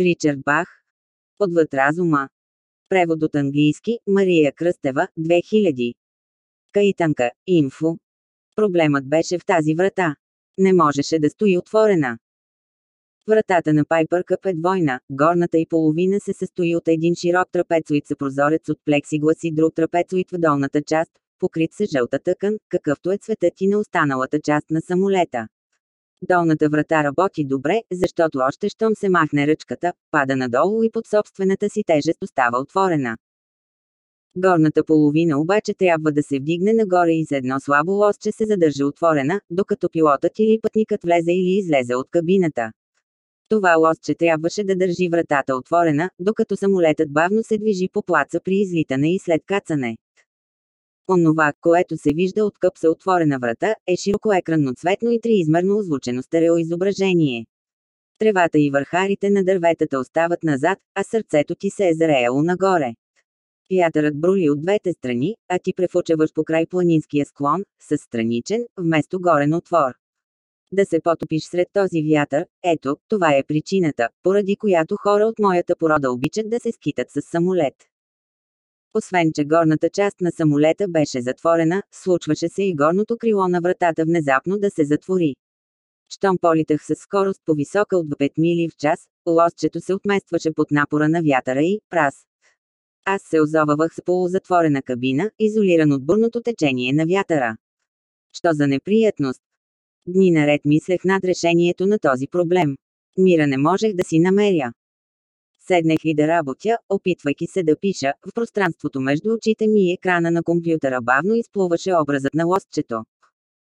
Ричард Бах. Отвъд разума. Превод от английски, Мария Кръстева, 2000. Каитанка, инфо. Проблемът беше в тази врата. Не можеше да стои отворена. Вратата на Пайпър Къп е двойна, горната и половина се състои от един широк трапецоид с прозорец от плексиглас и друг трапецоид в долната част, покрит с жълта тъкан, какъвто е цветът и на останалата част на самолета. Долната врата работи добре, защото още щом се махне ръчката, пада надолу и под собствената си тежест остава отворена. Горната половина обаче трябва да се вдигне нагоре и с едно слабо лосче се задържа отворена, докато пилотът или пътникът влезе или излезе от кабината. Това лосче трябваше да държи вратата отворена, докато самолетът бавно се движи по плаца при излитане и след кацане. Онова, което се вижда от къпса отворена врата, е широкоекранно цветно и триизмерно озвучено стереоизображение. Тревата и върхарите на дърветата остават назад, а сърцето ти се е зареяло нагоре. Вятърът брули от двете страни, а ти префучаваш по край планинския склон, с страничен, вместо горен отвор. Да се потопиш сред този вятър, ето, това е причината, поради която хора от моята порода обичат да се скитат с самолет. Освен, че горната част на самолета беше затворена, случваше се и горното крило на вратата внезапно да се затвори. Щом политах с скорост по-висока от 5 мили в час, лосчето се отместваше под напора на вятъра и прас. Аз се озовавах с полузатворена кабина, изолиран от бурното течение на вятъра. Що за неприятност? Дни наред мислех над решението на този проблем. Мира не можех да си намеря. Седнах и да работя, опитвайки се да пиша, в пространството между очите ми и екрана на компютъра бавно изплуваше образът на лостчето.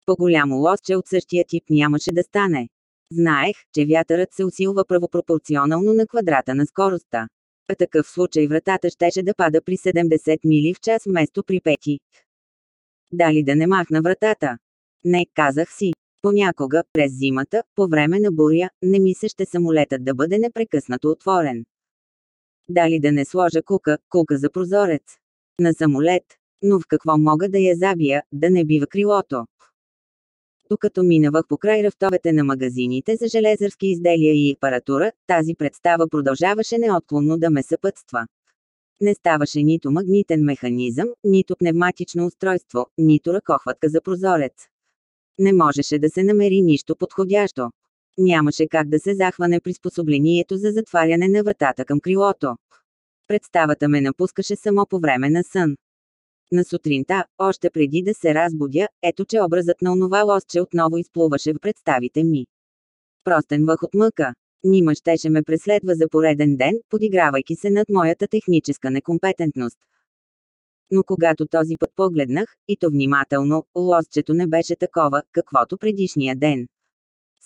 По-голямо лостче от същия тип нямаше да стане. Знаех, че вятърът се усилва правопропорционално на квадрата на скоростта. А такъв случай вратата щеше да пада при 70 мили в час вместо при 5. Дали да не махна вратата? Не, казах си. Понякога, през зимата, по време на буря, не ми се ще самолетът да бъде непрекъснато отворен. Дали да не сложа кука, кука за прозорец. На самолет. Но в какво мога да я забия, да не бива крилото. Докато минавах по край рафтовете на магазините за железърски изделия и апаратура, тази представа продължаваше неотклонно да ме съпътства. Не ставаше нито магнитен механизъм, нито пневматично устройство, нито ръкохватка за прозорец. Не можеше да се намери нищо подходящо. Нямаше как да се захване приспособлението за затваряне на вратата към крилото. Представата ме напускаше само по време на сън. На сутринта, още преди да се разбудя, ето че образът на онова лосче отново изплуваше в представите ми. Простен въх от мъка. Нима щеше ме преследва за пореден ден, подигравайки се над моята техническа некомпетентност. Но когато този път погледнах, и то внимателно, лосчето не беше такова, каквото предишния ден.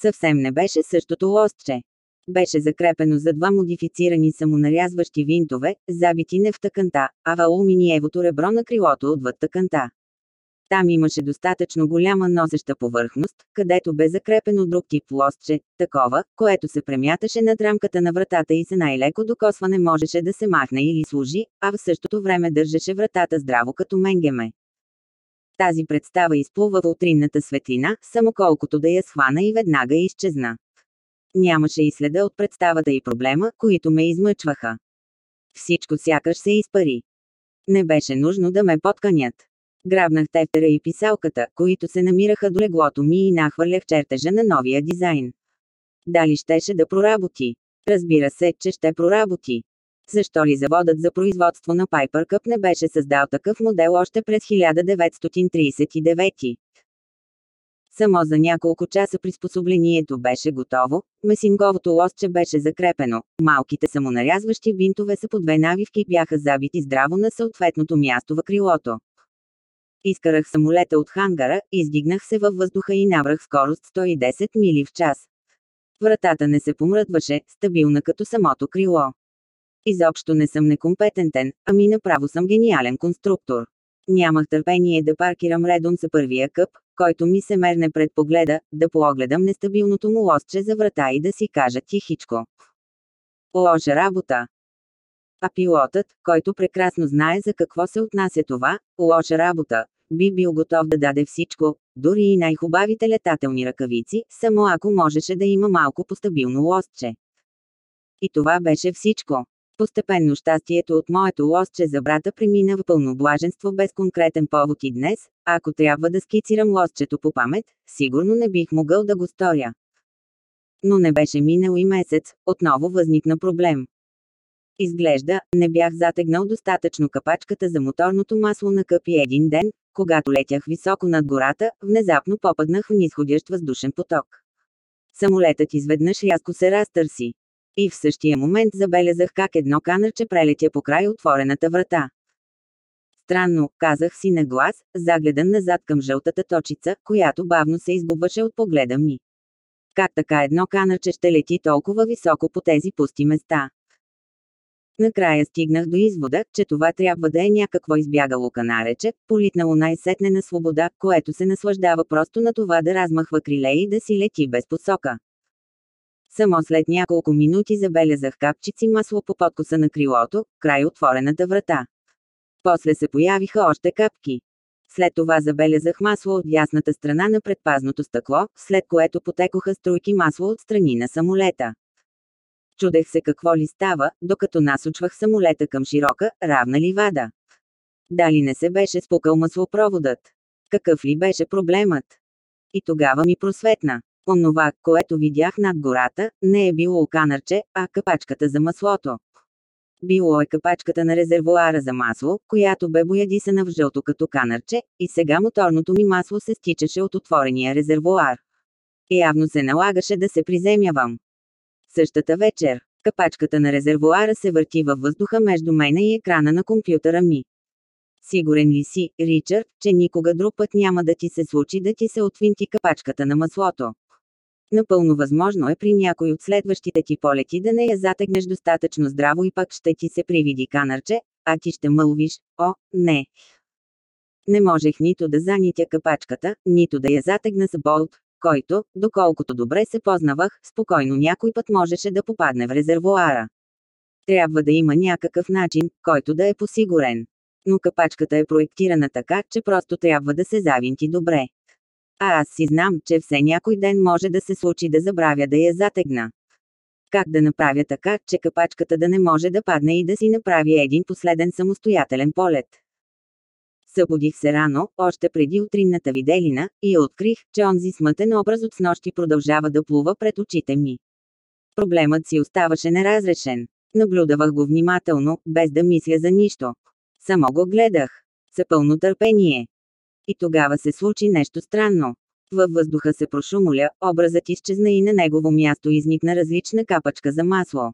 Съвсем не беше същото лостче. Беше закрепено за два модифицирани самонарязващи винтове, забити не в тъканта, а в алуминиевото ребро на крилото отвъд тъканта. Там имаше достатъчно голяма носеща повърхност, където бе закрепено друг тип лостче, такова, което се премяташе над рамката на вратата и се най-леко докосване можеше да се махне или служи, а в същото време държеше вратата здраво като менгеме. Тази представа изплува в утринната светлина, само колкото да я схвана и веднага изчезна. Нямаше и следа от представата и проблема, които ме измъчваха. Всичко сякаш се изпари. Не беше нужно да ме подканят. Грабнах тефтера и писалката, които се намираха до леглото ми и нахвърлях чертежа на новия дизайн. Дали щеше да проработи? Разбира се, че ще проработи. Защо ли заводът за производство на Piper Cup не беше създал такъв модел още през 1939? Само за няколко часа приспособлението беше готово, месинговото лостче беше закрепено, малките самонарязващи бинтове са по две навивки бяха забити здраво на съответното място в крилото. Изкарах самолета от хангара, издигнах се във въздуха и набрах скорост 110 мили в час. Вратата не се помръдваше, стабилна като самото крило. Изобщо не съм некомпетентен, ами направо съм гениален конструктор. Нямах търпение да паркирам редом за първия къп, който ми се мерне пред погледа, да поогледам нестабилното му лостче за врата и да си кажа тихичко. Лоша работа. А пилотът, който прекрасно знае за какво се отнася това, лоша работа, би бил готов да даде всичко, дори и най-хубавите летателни ръкавици, само ако можеше да има малко постабилно лостче. И това беше всичко. Постепенно щастието от моето лостче за брата премина в пълно блаженство без конкретен повод и днес, ако трябва да скицирам лостчето по памет, сигурно не бих могъл да го сторя. Но не беше минал и месец, отново възникна проблем. Изглежда, не бях затегнал достатъчно капачката за моторното масло на къпи един ден, когато летях високо над гората, внезапно попаднах в нисходящ въздушен поток. Самолетът изведнъж рязко се разтърси. И в същия момент забелязах как едно канърче прелетя по край отворената врата. Странно, казах си на глас, загледан назад към жълтата точица, която бавно се изгубваше от погледа ми. Как така едно канърче ще лети толкова високо по тези пусти места? Накрая стигнах до извода, че това трябва да е някакво избягало канарече, политнало най-сетне на свобода, което се наслаждава просто на това да размахва криле и да си лети без посока. Само след няколко минути забелязах капчици масло по подкоса на крилото, край отворената врата. После се появиха още капки. След това забелязах масло от ясната страна на предпазното стъкло, след което потекоха струйки масло от страни на самолета. Чудех се какво ли става, докато насочвах самолета към широка, равна ливада. Дали не се беше спукал маслопроводът? Какъв ли беше проблемът? И тогава ми просветна. Онова, което видях над гората, не е било канарче, а капачката за маслото. Било е капачката на резервуара за масло, която бе боядисана в жълто като канарче, и сега моторното ми масло се стичаше от отворения резервуар. Явно се налагаше да се приземявам. Същата вечер, капачката на резервуара се върти във въздуха между мене и екрана на компютъра ми. Сигурен ли си, Ричард, че никога друг път няма да ти се случи да ти се отвинти капачката на маслото? Напълно възможно е при някой от следващите ти полети да не я затегнеш достатъчно здраво и пък ще ти се привиди канарче, а ти ще мълвиш, о, не. Не можех нито да занитя капачката, нито да я затегна с болт, който, доколкото добре се познавах, спокойно някой път можеше да попадне в резервуара. Трябва да има някакъв начин, който да е посигурен. Но капачката е проектирана така, че просто трябва да се завинти добре. А аз си знам, че все някой ден може да се случи да забравя да я затегна. Как да направя така, че капачката да не може да падне и да си направи един последен самостоятелен полет? Събудих се рано, още преди утринната виделина, и открих, че онзи смътен образ от снощи продължава да плува пред очите ми. Проблемът си оставаше неразрешен. Наблюдавах го внимателно, без да мисля за нищо. Само го гледах. С търпение. И тогава се случи нещо странно. Във въздуха се прошумоля, образът изчезна и на негово място изникна различна капачка за масло.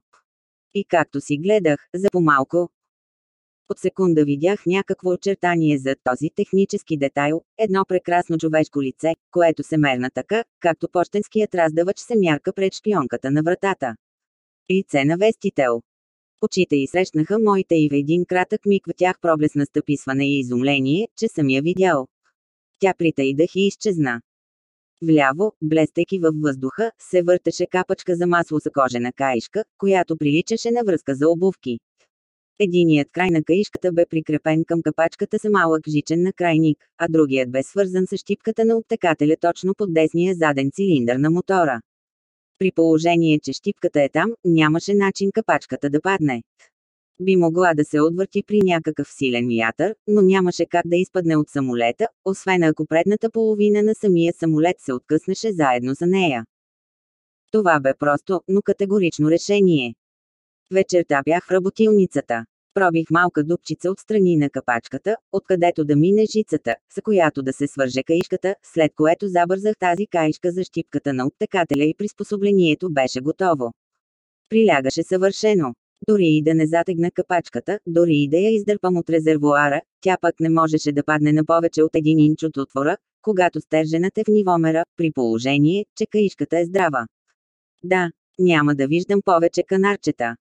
И както си гледах, за помалко, от секунда видях някакво очертание за този технически детайл, едно прекрасно човешко лице, което се мерна така, както почтенският раздавач се мярка пред шпионката на вратата. Лице на вестител. Очите й срещнаха моите и в един кратък миг в тях проблесна стъписване и изумление, че съм я видял. Тя притаи дъх и изчезна. Вляво, блестейки във въздуха, се въртеше капачка за масло за кожена каишка, която приличаше на връзка за обувки. Единият край на каишката бе прикрепен към капачката с малък жичен накрайник, а другият бе свързан с щипката на обтекателя точно под десния заден цилиндър на мотора. При положение, че щипката е там, нямаше начин капачката да падне. Би могла да се отвърти при някакъв силен вятър, но нямаше как да изпадне от самолета, освен ако предната половина на самия самолет се откъснеше заедно за нея. Това бе просто, но категорично решение. Вечерта бях в работилницата. Пробих малка дупчица от страни на капачката, откъдето да мине жицата, с която да се свърже каишката, след което забързах тази каишка за щипката на обтекателя и приспособлението беше готово. Прилягаше съвършено. Дори и да не затегна капачката, дори и да я издърпам от резервуара, тя пък не можеше да падне на повече от един инч от отвора, когато стерженът е в нивомера, при положение, че каишката е здрава. Да, няма да виждам повече канарчета.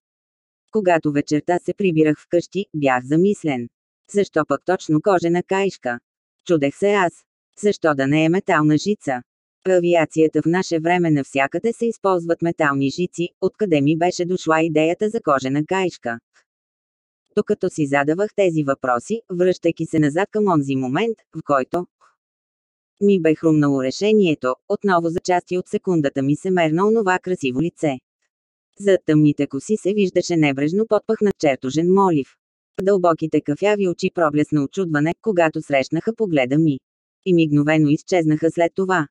Когато вечерта се прибирах вкъщи, бях замислен. Защо пък точно кожена каишка? Чудех се аз. Защо да не е метална жица? Авиацията в наше време навсякъде се използват метални жици, откъде ми беше дошла идеята за кожена каишка. Докато си задавах тези въпроси, връщайки се назад към онзи момент, в който ми бе хрумнало решението, отново за части от секундата ми се мерна онова красиво лице. За тъмните коси се виждаше небрежно подпъхнат чертожен молив. Дълбоките кафяви очи проблесна очудване, когато срещнаха погледа ми. И мигновено изчезнаха след това.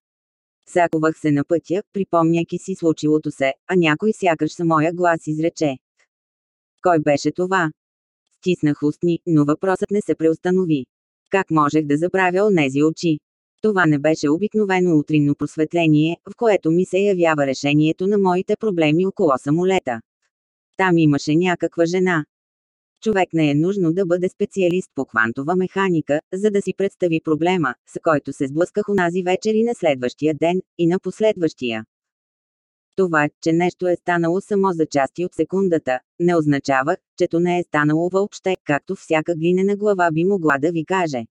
Заковах се на пътя, припомняйки си случилото се, а някой сякаш са моя глас изрече. Кой беше това? Стиснах устни, но въпросът не се преустанови. Как можех да забравя онези очи? Това не беше обикновено утринно просветление, в което ми се явява решението на моите проблеми около самолета. Там имаше някаква жена. Човек не е нужно да бъде специалист по квантова механика, за да си представи проблема, с който се сблъсках унази вечер и на следващия ден, и на последващия. Това, че нещо е станало само за части от секундата, не означава, че то не е станало въобще, както всяка глинена глава би могла да ви каже.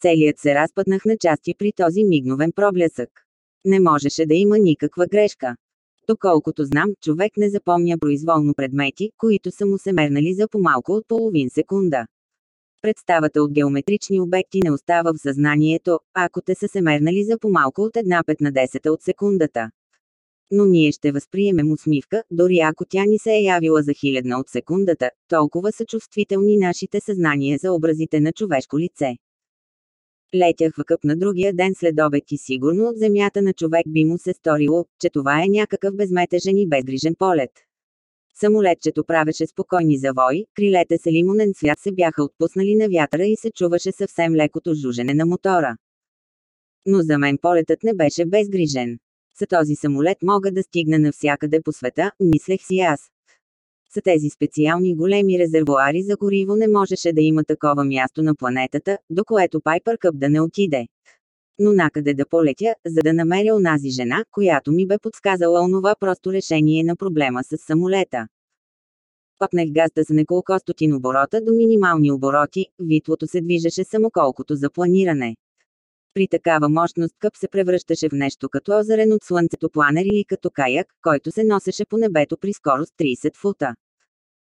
Целият се разпаднах на части при този мигновен проблесък. Не можеше да има никаква грешка. Доколкото знам, човек не запомня произволно предмети, които са му се мернали за по-малко от половин секунда. Представата от геометрични обекти не остава в съзнанието, ако те са се мернали за по-малко от една петнадесета от секундата. Но ние ще възприемем усмивка, дори ако тя ни се е явила за хилядна от секундата, толкова са чувствителни нашите съзнания за образите на човешко лице. Летях в на другия ден след обед и сигурно от земята на човек би му се сторило, че това е някакъв безметежен и безгрижен полет. Самолетчето правеше спокойни завои, крилете с лимонен цвят се бяха отпуснали на вятъра и се чуваше съвсем лекото жужене на мотора. Но за мен полетът не беше безгрижен. С този самолет мога да стигна навсякъде по света, мислех си аз. С тези специални големи резервуари за гориво не можеше да има такова място на планетата, до което Пайпер Къп да не отиде. Но накъде да полетя, за да намеря онази жена, която ми бе подсказала онова просто решение на проблема с самолета. Пъпнах газта с неколко стотин оборота до минимални обороти, витлото се движеше само колкото за планиране. При такава мощност къп се превръщаше в нещо като озарен от слънцето планер или като каяк, който се носеше по небето при скорост 30 фута.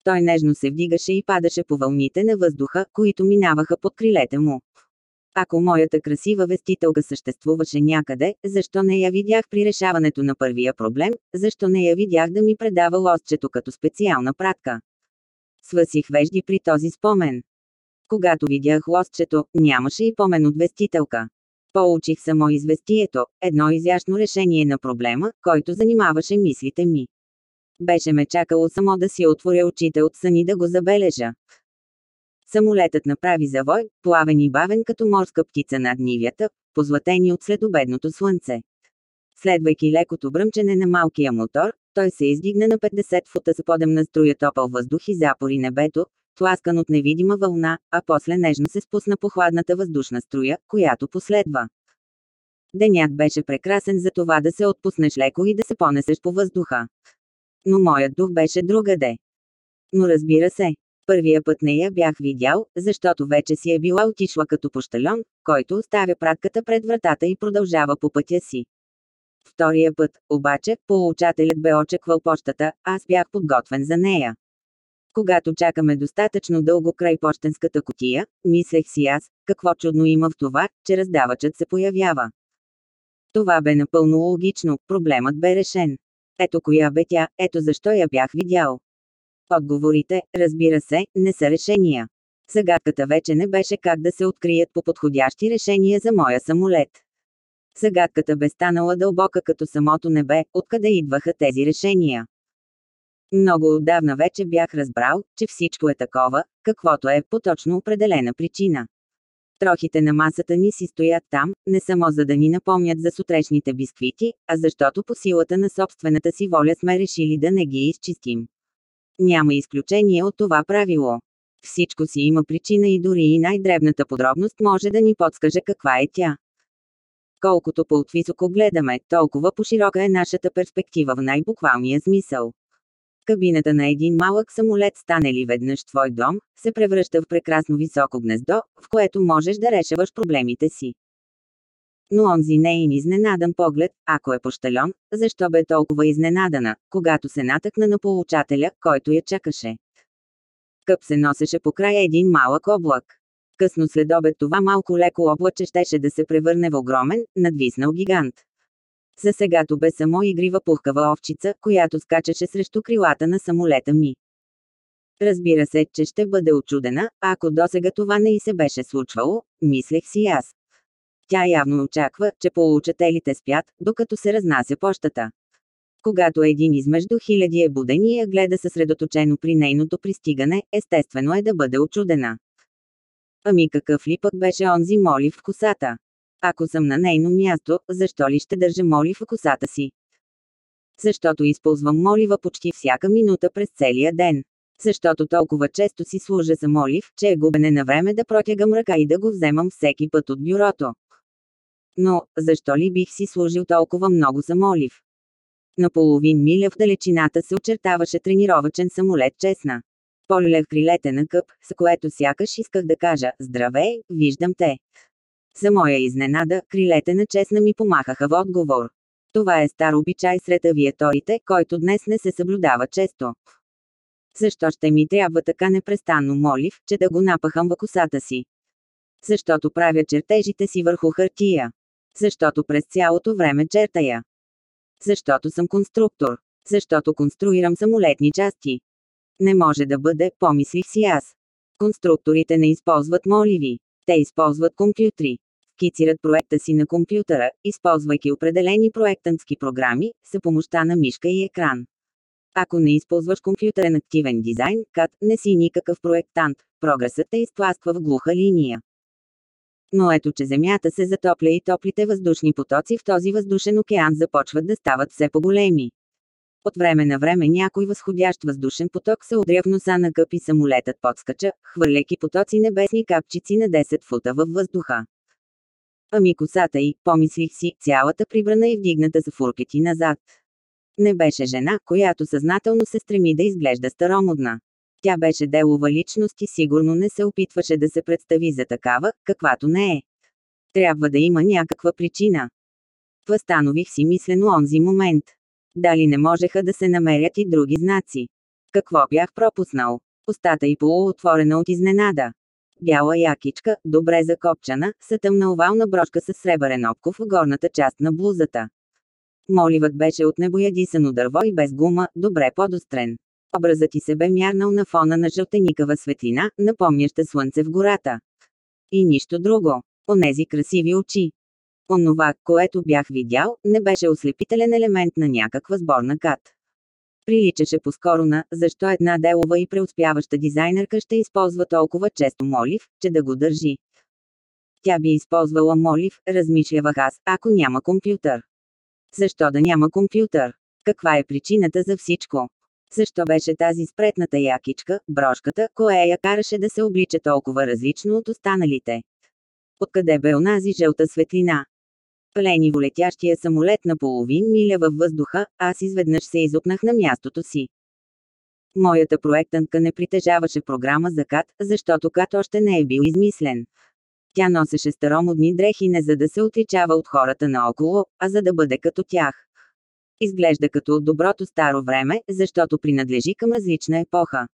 Той нежно се вдигаше и падаше по вълните на въздуха, които минаваха под крилете му. Ако моята красива вестителка съществуваше някъде, защо не я видях при решаването на първия проблем, защо не я видях да ми предава лостчето като специална пратка? Свъсих вежди при този спомен. Когато видях лостчето, нямаше и помен от вестителка. Получих само известието, едно изящно решение на проблема, който занимаваше мислите ми. Беше ме чакало само да си отворя очите от съни да го забележа. Самолетът направи завой, плавен и бавен като морска птица над нивята, позлатени от следобедното слънце. Следвайки лекото бръмчене на малкия мотор, той се издигна на 50 фута с подемна струя топъл въздух и запори небето, тласкан от невидима вълна, а после нежно се спусна по хладната въздушна струя, която последва. Денят беше прекрасен за това да се отпуснеш леко и да се понесеш по въздуха. Но моят дух беше другаде. Но разбира се, първия път не я бях видял, защото вече си е била отишла като пощальон, който оставя пратката пред вратата и продължава по пътя си. Втория път, обаче, получателят бе очаквал почтата, аз бях подготвен за нея. Когато чакаме достатъчно дълго край почтенската котия, мислех си аз, какво чудно има в това, че раздавачът се появява. Това бе напълно логично, проблемът бе решен. Ето коя бе тя, ето защо я бях видял. Отговорите, разбира се, не са решения. Загадката вече не беше как да се открият по подходящи решения за моя самолет. Загадката бе станала дълбока като самото небе, откъде идваха тези решения. Много отдавна вече бях разбрал, че всичко е такова, каквото е по точно определена причина. Трохите на масата ни си стоят там, не само за да ни напомнят за сутрешните бисквити, а защото по силата на собствената си воля сме решили да не ги изчистим. Няма изключение от това правило. Всичко си има причина и дори и най-дребната подробност може да ни подскаже каква е тя. Колкото по-отвисоко гледаме, толкова по-широка е нашата перспектива в най-буквалния смисъл. Кабината на един малък самолет стане ли веднъж твой дом, се превръща в прекрасно високо гнездо, в което можеш да решаваш проблемите си. Но онзи нейн изненадан поглед, ако е пощальон, защо бе толкова изненадана, когато се натъкна на получателя, който я чакаше. Къп се носеше по края един малък облак. Късно след обед това малко леко облаче щеше да се превърне в огромен, надвиснал гигант. За сегато бе само игрива пухкава овчица, която скачаше срещу крилата на самолета ми. Разбира се, че ще бъде очудена, ако досега това не и се беше случвало, мислех си аз. Тя явно очаква, че получателите спят, докато се разнася пощата. Когато един измежду хиляди е буден и я гледа съсредоточено при нейното пристигане, естествено е да бъде очудена. Ами какъв ли пък беше онзи молив в косата? Ако съм на нейно място, защо ли ще държа молив в косата си? Защото използвам молива почти всяка минута през целия ден. Защото толкова често си служа за молив, че е губене на време да протягам ръка и да го вземам всеки път от бюрото. Но, защо ли бих си служил толкова много за молив? На половин миля в далечината се очертаваше тренировачен самолет честна. Полюлях крилете на къп, с което сякаш исках да кажа «Здравей, виждам те». За моя изненада, крилете на честна ми помахаха в отговор. Това е стар обичай сред авиаторите, който днес не се съблюдава често. Защо ще ми трябва така непрестанно молив, че да го напахам в косата си? Защото правя чертежите си върху хартия. Защото през цялото време чертая. Защото съм конструктор. Защото конструирам самолетни части. Не може да бъде, помислих си аз. Конструкторите не използват моливи. Те използват компютри. Скицират проекта си на компютъра, използвайки определени проектантски програми, с помощта на мишка и екран. Ако не използваш компютърен активен дизайн, кат, не си никакъв проектант, прогресът те изтласква в глуха линия. Но ето че Земята се затопля и топлите въздушни потоци в този въздушен океан започват да стават все по-големи. От време на време някой възходящ въздушен поток се удря в носа на къп и самолетът подскача, хвърляйки потоци небесни капчици на 10 фута във въздуха. Ами косата й, помислих си, цялата прибрана и вдигната за фуркети назад. Не беше жена, която съзнателно се стреми да изглежда старомодна. Тя беше делова личност и сигурно не се опитваше да се представи за такава, каквато не е. Трябва да има някаква причина. Възстанових си мислено онзи момент. Дали не можеха да се намерят и други знаци? Какво бях пропуснал? Остата й полуотворена от изненада. Бяла якичка, добре закопчана, с тъмна овална брошка с сребърен обков в горната част на блузата. Моливът беше от небоядисано дърво и без гума, добре подострен. Образът ти се бе мярнал на фона на жълтеникава светлина, напомняща слънце в гората. И нищо друго. Онези красиви очи. Онова, което бях видял, не беше ослепителен елемент на някаква сборна кат. Приличаше по-скоро на, защо една делова и преуспяваща дизайнерка ще използва толкова често молив, че да го държи. Тя би използвала молив, размишлявах аз, ако няма компютър. Защо да няма компютър? Каква е причината за всичко? Защо беше тази спретната якичка, брошката, кое я караше да се облича толкова различно от останалите? Откъде бе онази жълта светлина? Лениво летящия самолет на половин миля във въздуха, аз изведнъж се изопнах на мястото си. Моята проектантка не притежаваше програма за КАТ, защото КАТ още не е бил измислен. Тя носеше старомодни дрехи не за да се отличава от хората наоколо, а за да бъде като тях. Изглежда като от доброто старо време, защото принадлежи към различна епоха.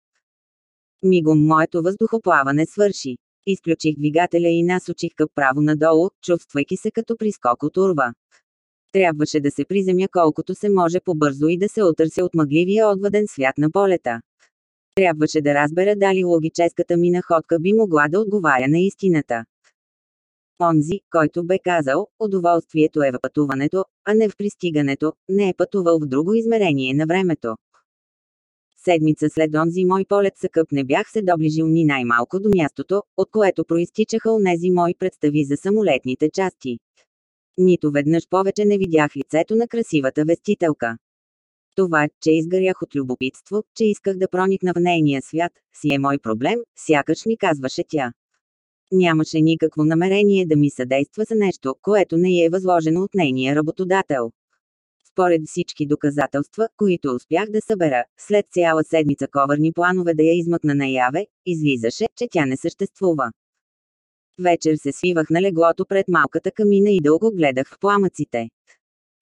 Мигом моето въздухоплаване свърши. Изключих двигателя и насочих къп право надолу, чувствайки се като прискок от урва. Трябваше да се приземя колкото се може по-бързо и да се отърся от мъгливия отвъден свят на полета. Трябваше да разбера дали логическата ми находка би могла да отговаря на истината. Онзи, който бе казал, удоволствието е в пътуването, а не в пристигането, не е пътувал в друго измерение на времето. Седмица след онзи мой полет съкъп не бях се доближил ни най-малко до мястото, от което проистичаха онези мои представи за самолетните части. Нито веднъж повече не видях лицето на красивата вестителка. Това, че изгарях от любопитство, че исках да проникна в нейния свят, си е мой проблем, сякаш ми казваше тя. Нямаше никакво намерение да ми съдейства за нещо, което не е възложено от нейния работодател. Според всички доказателства, които успях да събера, след цяла седмица ковърни планове да я измъкна наяве, излизаше, че тя не съществува. Вечер се свивах на леглото пред малката камина и дълго гледах в пламъците.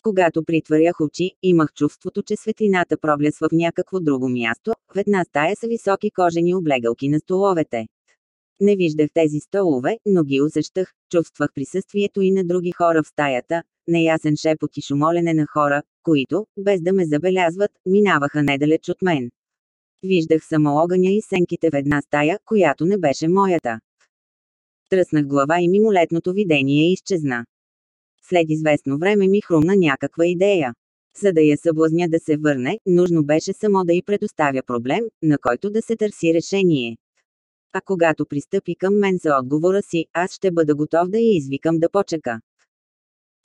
Когато притварях очи, имах чувството, че светлината проблесва в някакво друго място, в една стая с високи кожени облегалки на столовете. Не виждах тези столове, но ги усещах, чувствах присъствието и на други хора в стаята, неясен шепот и шумолене на хора, които, без да ме забелязват, минаваха недалеч от мен. Виждах само огъня и сенките в една стая, която не беше моята. Тръснах глава и мимолетното видение изчезна. След известно време ми хрумна някаква идея. За да я съблазня да се върне, нужно беше само да й предоставя проблем, на който да се търси решение. А когато пристъпи към мен за отговора си, аз ще бъда готов да я извикам да почека.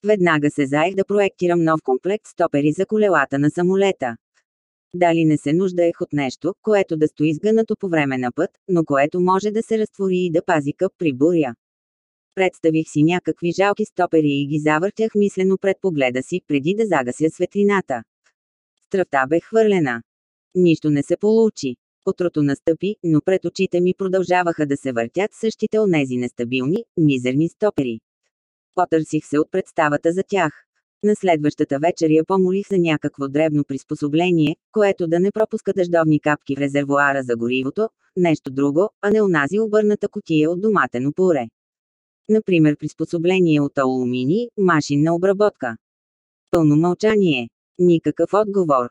Веднага се заех да проектирам нов комплект стопери за колелата на самолета. Дали не се нуждаех от нещо, което да стои сгънато по време на път, но което може да се разтвори и да пази къп при буря. Представих си някакви жалки стопери и ги завъртях мислено пред погледа си, преди да загася светлината. Стравта бе хвърлена. Нищо не се получи. Утрото настъпи, но пред очите ми продължаваха да се въртят същите онези нестабилни, мизерни стопери. Потърсих се от представата за тях. На следващата вечер я помолих за някакво дребно приспособление, което да не пропуска дъждовни капки в резервуара за горивото, нещо друго, а не онази обърната котия от доматено пуре. Например приспособление от алумини, машинна обработка. Пълно мълчание. Никакъв отговор.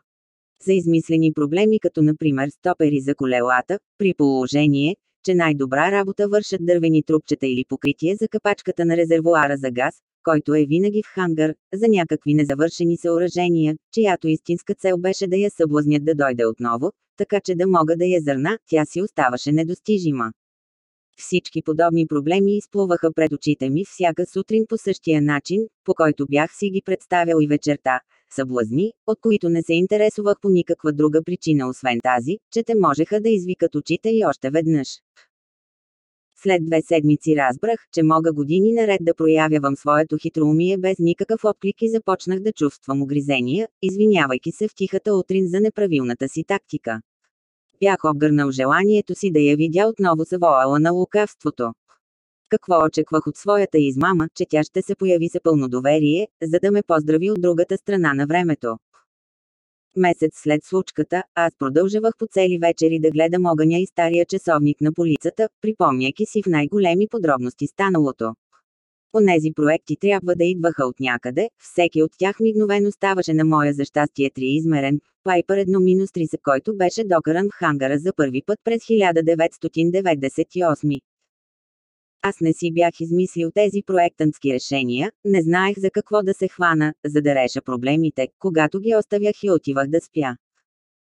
За измислени проблеми като например стопери за колелата, при положение, че най-добра работа вършат дървени трупчета или покритие за капачката на резервуара за газ, който е винаги в хангар, за някакви незавършени съоръжения, чиято истинска цел беше да я съблазнят да дойде отново, така че да мога да я зърна, тя си оставаше недостижима. Всички подобни проблеми изплуваха пред очите ми всяка сутрин по същия начин, по който бях си ги представял и вечерта. Съблазни, от които не се интересувах по никаква друга причина освен тази, че те можеха да извикат очите и още веднъж. След две седмици разбрах, че мога години наред да проявявам своето хитроумие без никакъв отклик и започнах да чувствам огризения, извинявайки се в тихата утрин за неправилната си тактика. Бях обгърнал желанието си да я видя отново завоала на лукавството. Какво очеквах от своята измама, че тя ще се появи се пълно доверие, за да ме поздрави от другата страна на времето. Месец след случката, аз продължавах по цели вечери да гледам огъня и стария часовник на полицата, припомняйки си в най-големи подробности станалото. Онези проекти трябва да идваха от някъде, всеки от тях мигновено ставаше на моя за щастие триизмерен, Пайпер 1-3 за който беше докаран в хангара за първи път през 1998. Аз не си бях измислил тези проектантски решения, не знаех за какво да се хвана, за да реша проблемите, когато ги оставях и отивах да спя.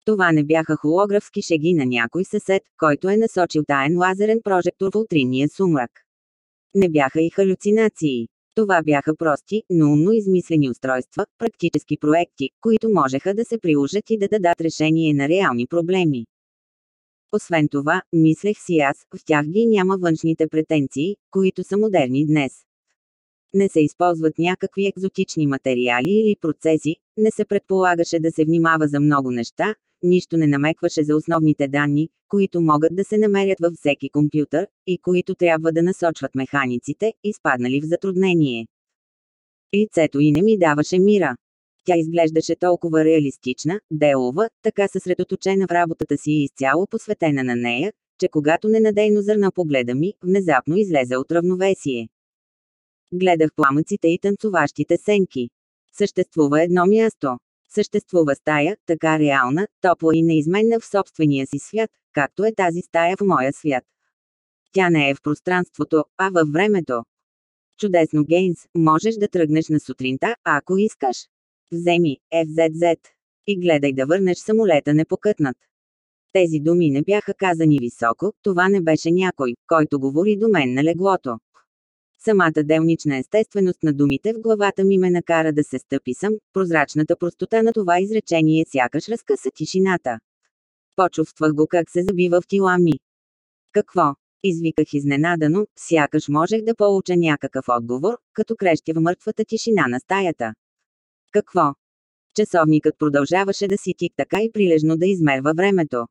Това не бяха холографски шеги на някой съсед, който е насочил таен лазерен прожектор в утринния сумрак. Не бяха и халюцинации. Това бяха прости, но умно измислени устройства, практически проекти, които можеха да се приложат и да дадат решение на реални проблеми. Освен това, мислех си аз, в тях ги няма външните претенции, които са модерни днес. Не се използват някакви екзотични материали или процеси, не се предполагаше да се внимава за много неща, нищо не намекваше за основните данни, които могат да се намерят във всеки компютър, и които трябва да насочват механиците, изпаднали в затруднение. Лицето и не ми даваше мира. Тя изглеждаше толкова реалистична, делова, така съсредоточена в работата си и изцяло посветена на нея, че когато ненадейно зърна погледа ми, внезапно излезе от равновесие. Гледах пламъците и танцуващите сенки. Съществува едно място. Съществува стая, така реална, топла и неизменна в собствения си свят, както е тази стая в моя свят. Тя не е в пространството, а във времето. Чудесно, Гейнс, можеш да тръгнеш на сутринта, ако искаш. Вземи, FZZ. И гледай да върнеш самолета непокътнат. Тези думи не бяха казани високо, това не беше някой, който говори до мен на леглото. Самата делнична естественост на думите в главата ми ме накара да се стъпи съм, прозрачната простота на това изречение сякаш разкъса тишината. Почувствах го как се забива в тила ми. Какво? Извиках изненадано, сякаш можех да получа някакъв отговор, като крещя в мъртвата тишина на стаята. Какво? Часовникът продължаваше да си тик така и прилежно да измерва времето.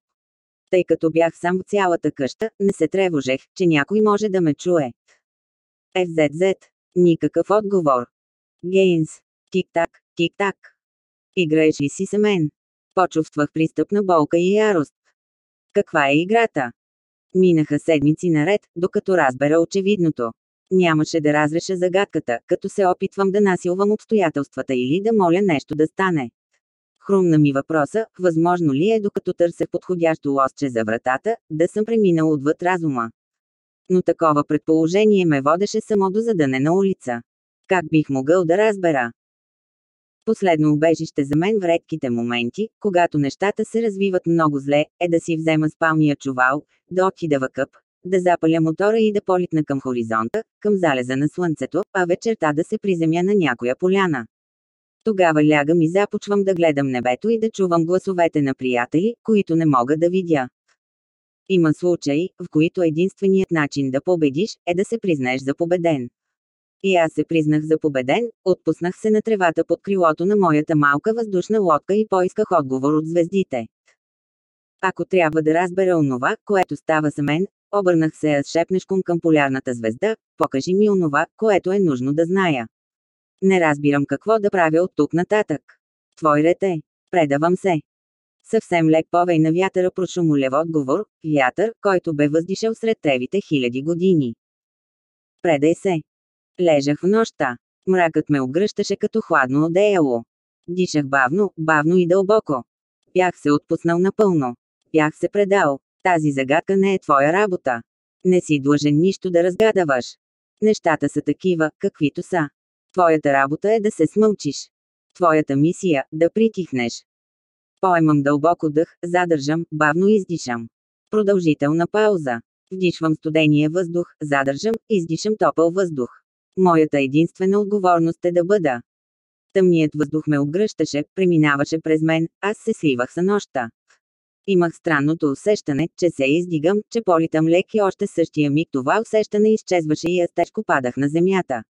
Тъй като бях сам в цялата къща, не се тревожех, че някой може да ме чуе. FZZ. Никакъв отговор. Гейнс. Тик-так, тик-так. Играеш ли си с мен? Почувствах пристъп на болка и ярост. Каква е играта? Минаха седмици наред, докато разбера очевидното. Нямаше да разреша загадката, като се опитвам да насилвам обстоятелствата или да моля нещо да стане. Хрумна ми въпроса, възможно ли е докато търся подходящо лостче за вратата, да съм преминал отвъд разума. Но такова предположение ме водеше само до задънена улица. Как бих могъл да разбера? Последно убежище за мен в редките моменти, когато нещата се развиват много зле, е да си взема спалния чувал, да отида в къп, да запаля мотора и да политна към хоризонта, към залеза на слънцето, а вечерта да се приземя на някоя поляна. Тогава лягам и започвам да гледам небето и да чувам гласовете на приятели, които не мога да видя. Има случаи, в които единственият начин да победиш е да се признаеш за победен. И аз се признах за победен, отпуснах се на тревата под крилото на моята малка въздушна лодка и поисках отговор от звездите. Ако трябва да разбера онова, което става за мен, обърнах се аз шепнешком към полярната звезда, покажи ми онова, което е нужно да зная. Не разбирам какво да правя от тук нататък. Твой ред е. Предавам се. Съвсем лек повей на вятъра прошумолев отговор, вятър, който бе въздишал сред тревите хиляди години. Предай се. Лежах в нощта. Мракът ме обгръщаше като хладно одеяло. Дишах бавно, бавно и дълбоко. Бях се отпуснал напълно. Бях се предал. Тази загадка не е твоя работа. Не си длъжен нищо да разгадаваш. Нещата са такива, каквито са. Твоята работа е да се смълчиш. Твоята мисия – да притихнеш. Поемам дълбоко дъх, задържам, бавно издишам. Продължителна пауза. Вдишвам студения въздух, задържам, издишам топъл въздух. Моята единствена отговорност е да бъда. Тъмният въздух ме обгръщаше, преминаваше през мен, аз се сливах с нощта. Имах странното усещане, че се издигам, че политам лек и още същия миг това усещане изчезваше и аз тежко падах на земята.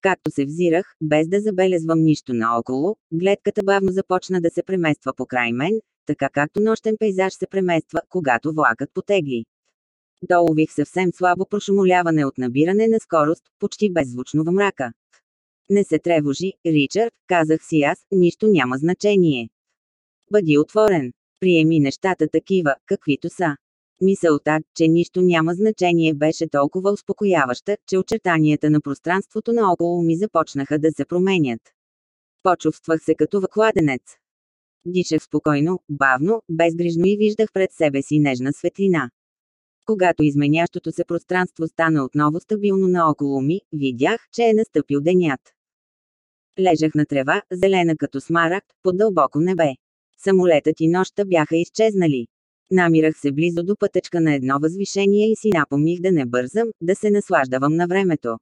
Както се взирах, без да забелезвам нищо наоколо, гледката бавно започна да се премества по край мен, така както нощен пейзаж се премества, когато влакът потегли. Долових съвсем слабо прошумоляване от набиране на скорост, почти беззвучно в мрака. Не се тревожи, Ричард, казах си аз, нищо няма значение. Бъди отворен. Приеми нещата такива, каквито са. Мисълта, че нищо няма значение беше толкова успокояваща, че очертанията на пространството наоколо ми започнаха да се променят. Почувствах се като в кладенец. Дишах спокойно, бавно, безгрижно и виждах пред себе си нежна светлина. Когато изменящото се пространство стана отново стабилно наоколо ми, видях, че е настъпил денят. Лежах на трева, зелена като смарагд, под дълбоко небе. Самолетът и нощта бяха изчезнали. Намирах се близо до пътечка на едно възвишение и си напомних да не бързам, да се наслаждавам на времето.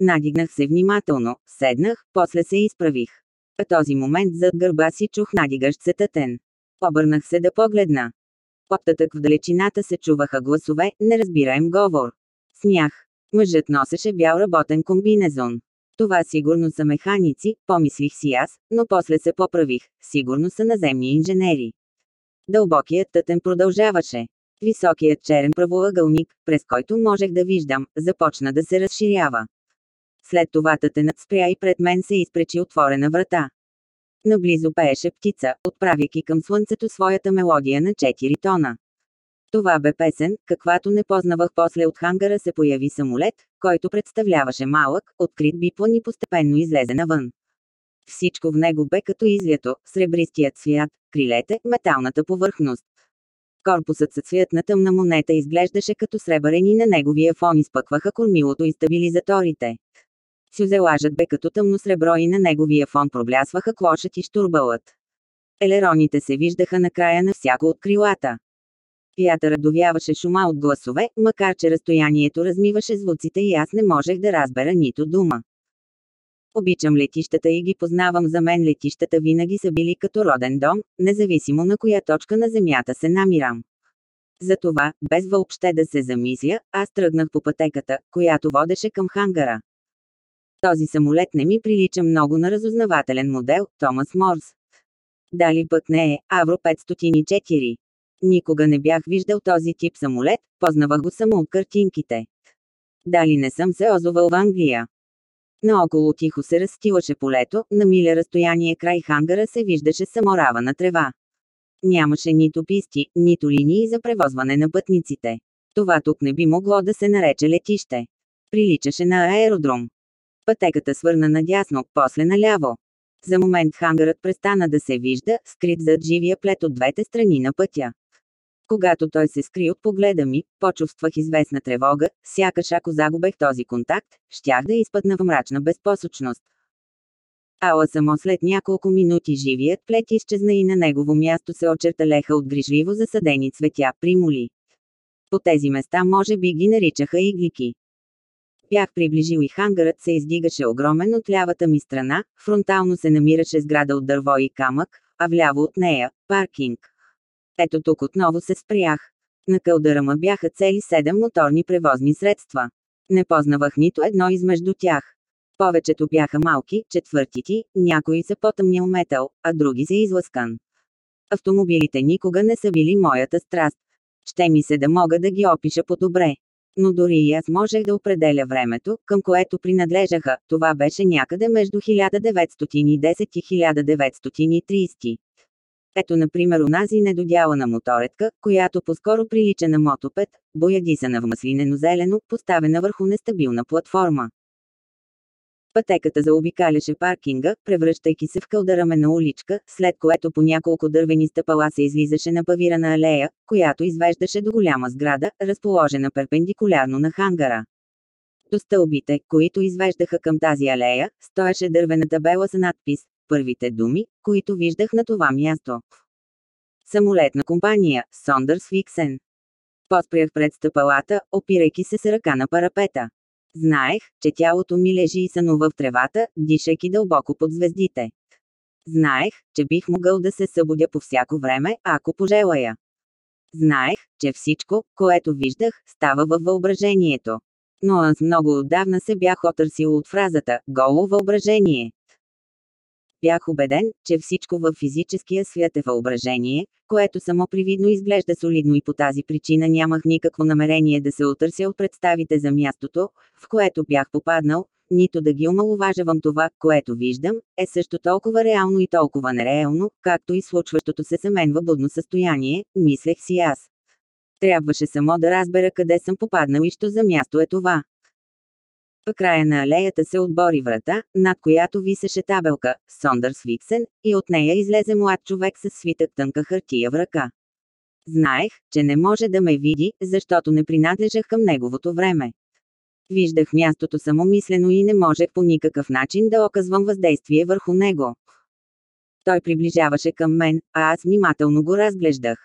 Надигнах се внимателно, седнах, после се изправих. В този момент зад гърба си чух надигащ се тътен. Обърнах се да погледна. Оттатък в далечината се чуваха гласове, неразбираем говор. Смях. Мъжът носеше бял работен комбинезон. Това сигурно са механици, помислих си аз, но после се поправих, сигурно са наземни инженери. Дълбокият тътен продължаваше. Високият черен правоъгълник, през който можех да виждам, започна да се разширява. След това тътенът спря и пред мен се изпречи отворена врата. Наблизо пееше птица, отправяйки към слънцето своята мелодия на 4 тона. Това бе песен, каквато не познавах после от хангара се появи самолет, който представляваше малък, открит биплан и постепенно излезе навън. Всичко в него бе като излято, сребристият свят, крилете, металната повърхност. Корпусът със цветна тъмна монета изглеждаше като сребърен и на неговия фон изпъкваха кормилото и стабилизаторите. Сюзелажът бе като тъмно сребро и на неговия фон проблясваха клошът и штурбълът. Елероните се виждаха на края на всяко от крилата. Вятърът довяваше шума от гласове, макар че разстоянието размиваше звуците и аз не можех да разбера нито дума. Обичам летищата и ги познавам за мен летищата винаги са били като роден дом, независимо на коя точка на земята се намирам. Затова, без въобще да се замисля, аз тръгнах по пътеката, която водеше към хангара. Този самолет не ми прилича много на разузнавателен модел, Томас Морс. Дали пък не е, Авро 504. Никога не бях виждал този тип самолет, познавах го само от картинките. Дали не съм се озовал в Англия? Наоколо тихо се разстилаше полето, на миля разстояние край хангара се виждаше саморава на трева. Нямаше нито писти, нито линии за превозване на пътниците. Това тук не би могло да се нарече летище. Приличаше на аеродром. Пътеката свърна надясно, после наляво. За момент хангарът престана да се вижда, скрит зад живия плет от двете страни на пътя. Когато той се скри от погледа ми, почувствах известна тревога, сякаш ако загубех този контакт, щях да изпътна в мрачна безпосочност. Ала само след няколко минути живият плет изчезна и на негово място се очерталеха от грижливо засадени цветя примоли. По тези места може би ги наричаха иглики. Бях приближил и хангарът се издигаше огромен от лявата ми страна, фронтално се намираше сграда от дърво и камък, а вляво от нея – паркинг. Ето тук отново се спрях. На кълдърама бяха цели седем моторни превозни средства. Не познавах нито едно измежду тях. Повечето бяха малки, четвъртити, някои са потъмнял метал, а други за излъскан. Автомобилите никога не са били моята страст. Ще ми се да мога да ги опиша по-добре. Но дори и аз можех да определя времето, към което принадлежаха, това беше някъде между 1910 и 1930. Ето например унази недодялана моторетка, която по-скоро прилича на мотопед, боядисана в маслинено зелено, поставена върху нестабилна платформа. Пътеката заобикаляше паркинга, превръщайки се в кълдарамена уличка, след което по няколко дървени стъпала се излизаше на павирана алея, която извеждаше до голяма сграда, разположена перпендикулярно на хангара. До стълбите, които извеждаха към тази алея, стоеше дървена табела с надпис първите думи, които виждах на това място. Самолетна компания, Сондърс Фиксен. Поспрях пред стъпалата, опирайки се с ръка на парапета. Знаех, че тялото ми лежи и сънува в тревата, дишайки дълбоко под звездите. Знаех, че бих могъл да се събудя по всяко време, ако пожелая. Знаех, че всичко, което виждах, става във въображението. Но аз много отдавна се бях отърсил от фразата «голо въображение». Бях убеден, че всичко във физическия свят е въображение, което само привидно изглежда солидно и по тази причина нямах никакво намерение да се отърся от представите за мястото, в което бях попаднал, нито да ги омалуважавам това, което виждам, е също толкова реално и толкова нереално, както и случващото се за мен в будно състояние, мислех си аз. Трябваше само да разбера къде съм попаднал и що за място е това. В края на алеята се отбори врата, над която висеше табелка «Сондърс Виксен» и от нея излезе млад човек с свитък тънка хартия в ръка. Знаех, че не може да ме види, защото не принадлежах към неговото време. Виждах мястото самомислено и не можех по никакъв начин да оказвам въздействие върху него. Той приближаваше към мен, а аз внимателно го разглеждах.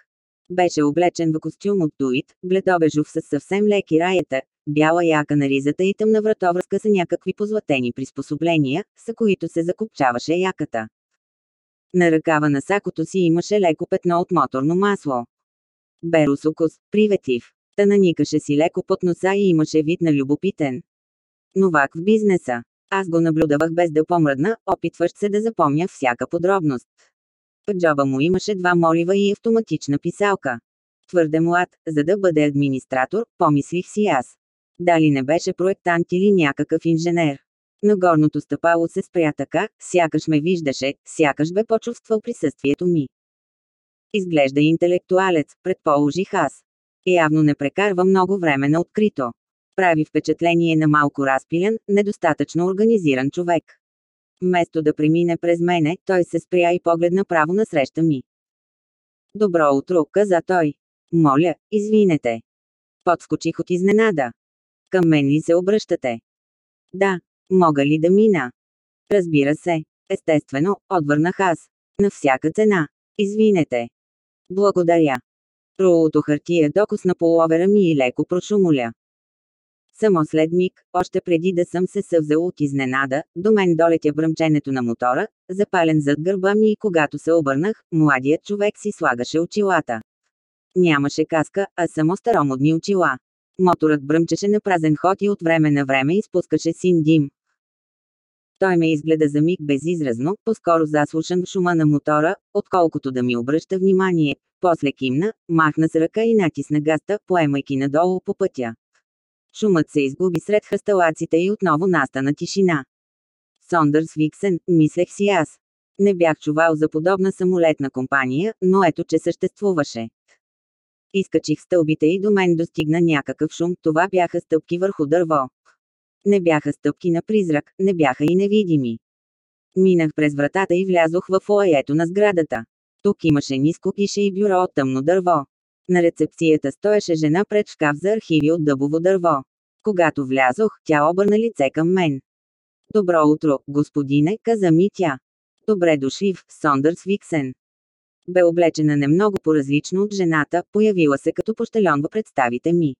Беше облечен в костюм от туит, бледобежов с съвсем леки раята, бяла яка на ризата и тъмна вратовръзка с някакви позлатени приспособления, с които се закопчаваше яката. На ръкава на сакото си имаше леко петно от моторно масло. Берус укус, приветив. Та наникаше си леко под носа и имаше вид на любопитен. Новак в бизнеса. Аз го наблюдавах без да помръдна, опитващ се да запомня всяка подробност. В джоба му имаше два молива и автоматична писалка. Твърде млад, за да бъде администратор, помислих си аз. Дали не беше проектант или някакъв инженер. Но горното стъпало се спря така, сякаш ме виждаше, сякаш бе почувствал присъствието ми. Изглежда интелектуалец, предположих аз. Явно не прекарва много време на открито. Прави впечатление на малко разпилен, недостатъчно организиран човек. Вместо да премине през мене, той се спря и погледна право насреща ми. Добро утро, каза той. Моля, извинете. Подскочих от изненада. Към мен ли се обръщате? Да. Мога ли да мина? Разбира се. Естествено, отвърнах аз. На всяка цена. Извинете. Благодаря. Рулото хартия докосна половера ми и леко прошумоля. Само след миг, още преди да съм се съвзел от изненада, до мен долетя бръмченето на мотора, запален зад гърба ми и когато се обърнах, младият човек си слагаше очилата. Нямаше каска, а само старомодни очила. Моторът бръмчеше на празен ход и от време на време изпускаше син дим. Той ме изгледа за миг безизразно, по-скоро заслушан в шума на мотора, отколкото да ми обръща внимание. После кимна, махна с ръка и натисна гаста, поемайки надолу по пътя. Шумът се изгуби сред хръсталаците и отново настана тишина. Сондърс Виксен, мислех си аз. Не бях чувал за подобна самолетна компания, но ето че съществуваше. Изкачих стълбите и до мен достигна някакъв шум, това бяха стъпки върху дърво. Не бяха стъпки на призрак, не бяха и невидими. Минах през вратата и влязох в фоето на сградата. Тук имаше ниско кише и бюро от тъмно дърво. На рецепцията стоеше жена пред шкаф за архиви от дъбово дърво. Когато влязох, тя обърна лице към мен. Добро утро, господине, каза ми тя. Добре дошли в Сондърс Виксен. Бе облечена не много по-различно от жената, появила се като пощальон представите ми.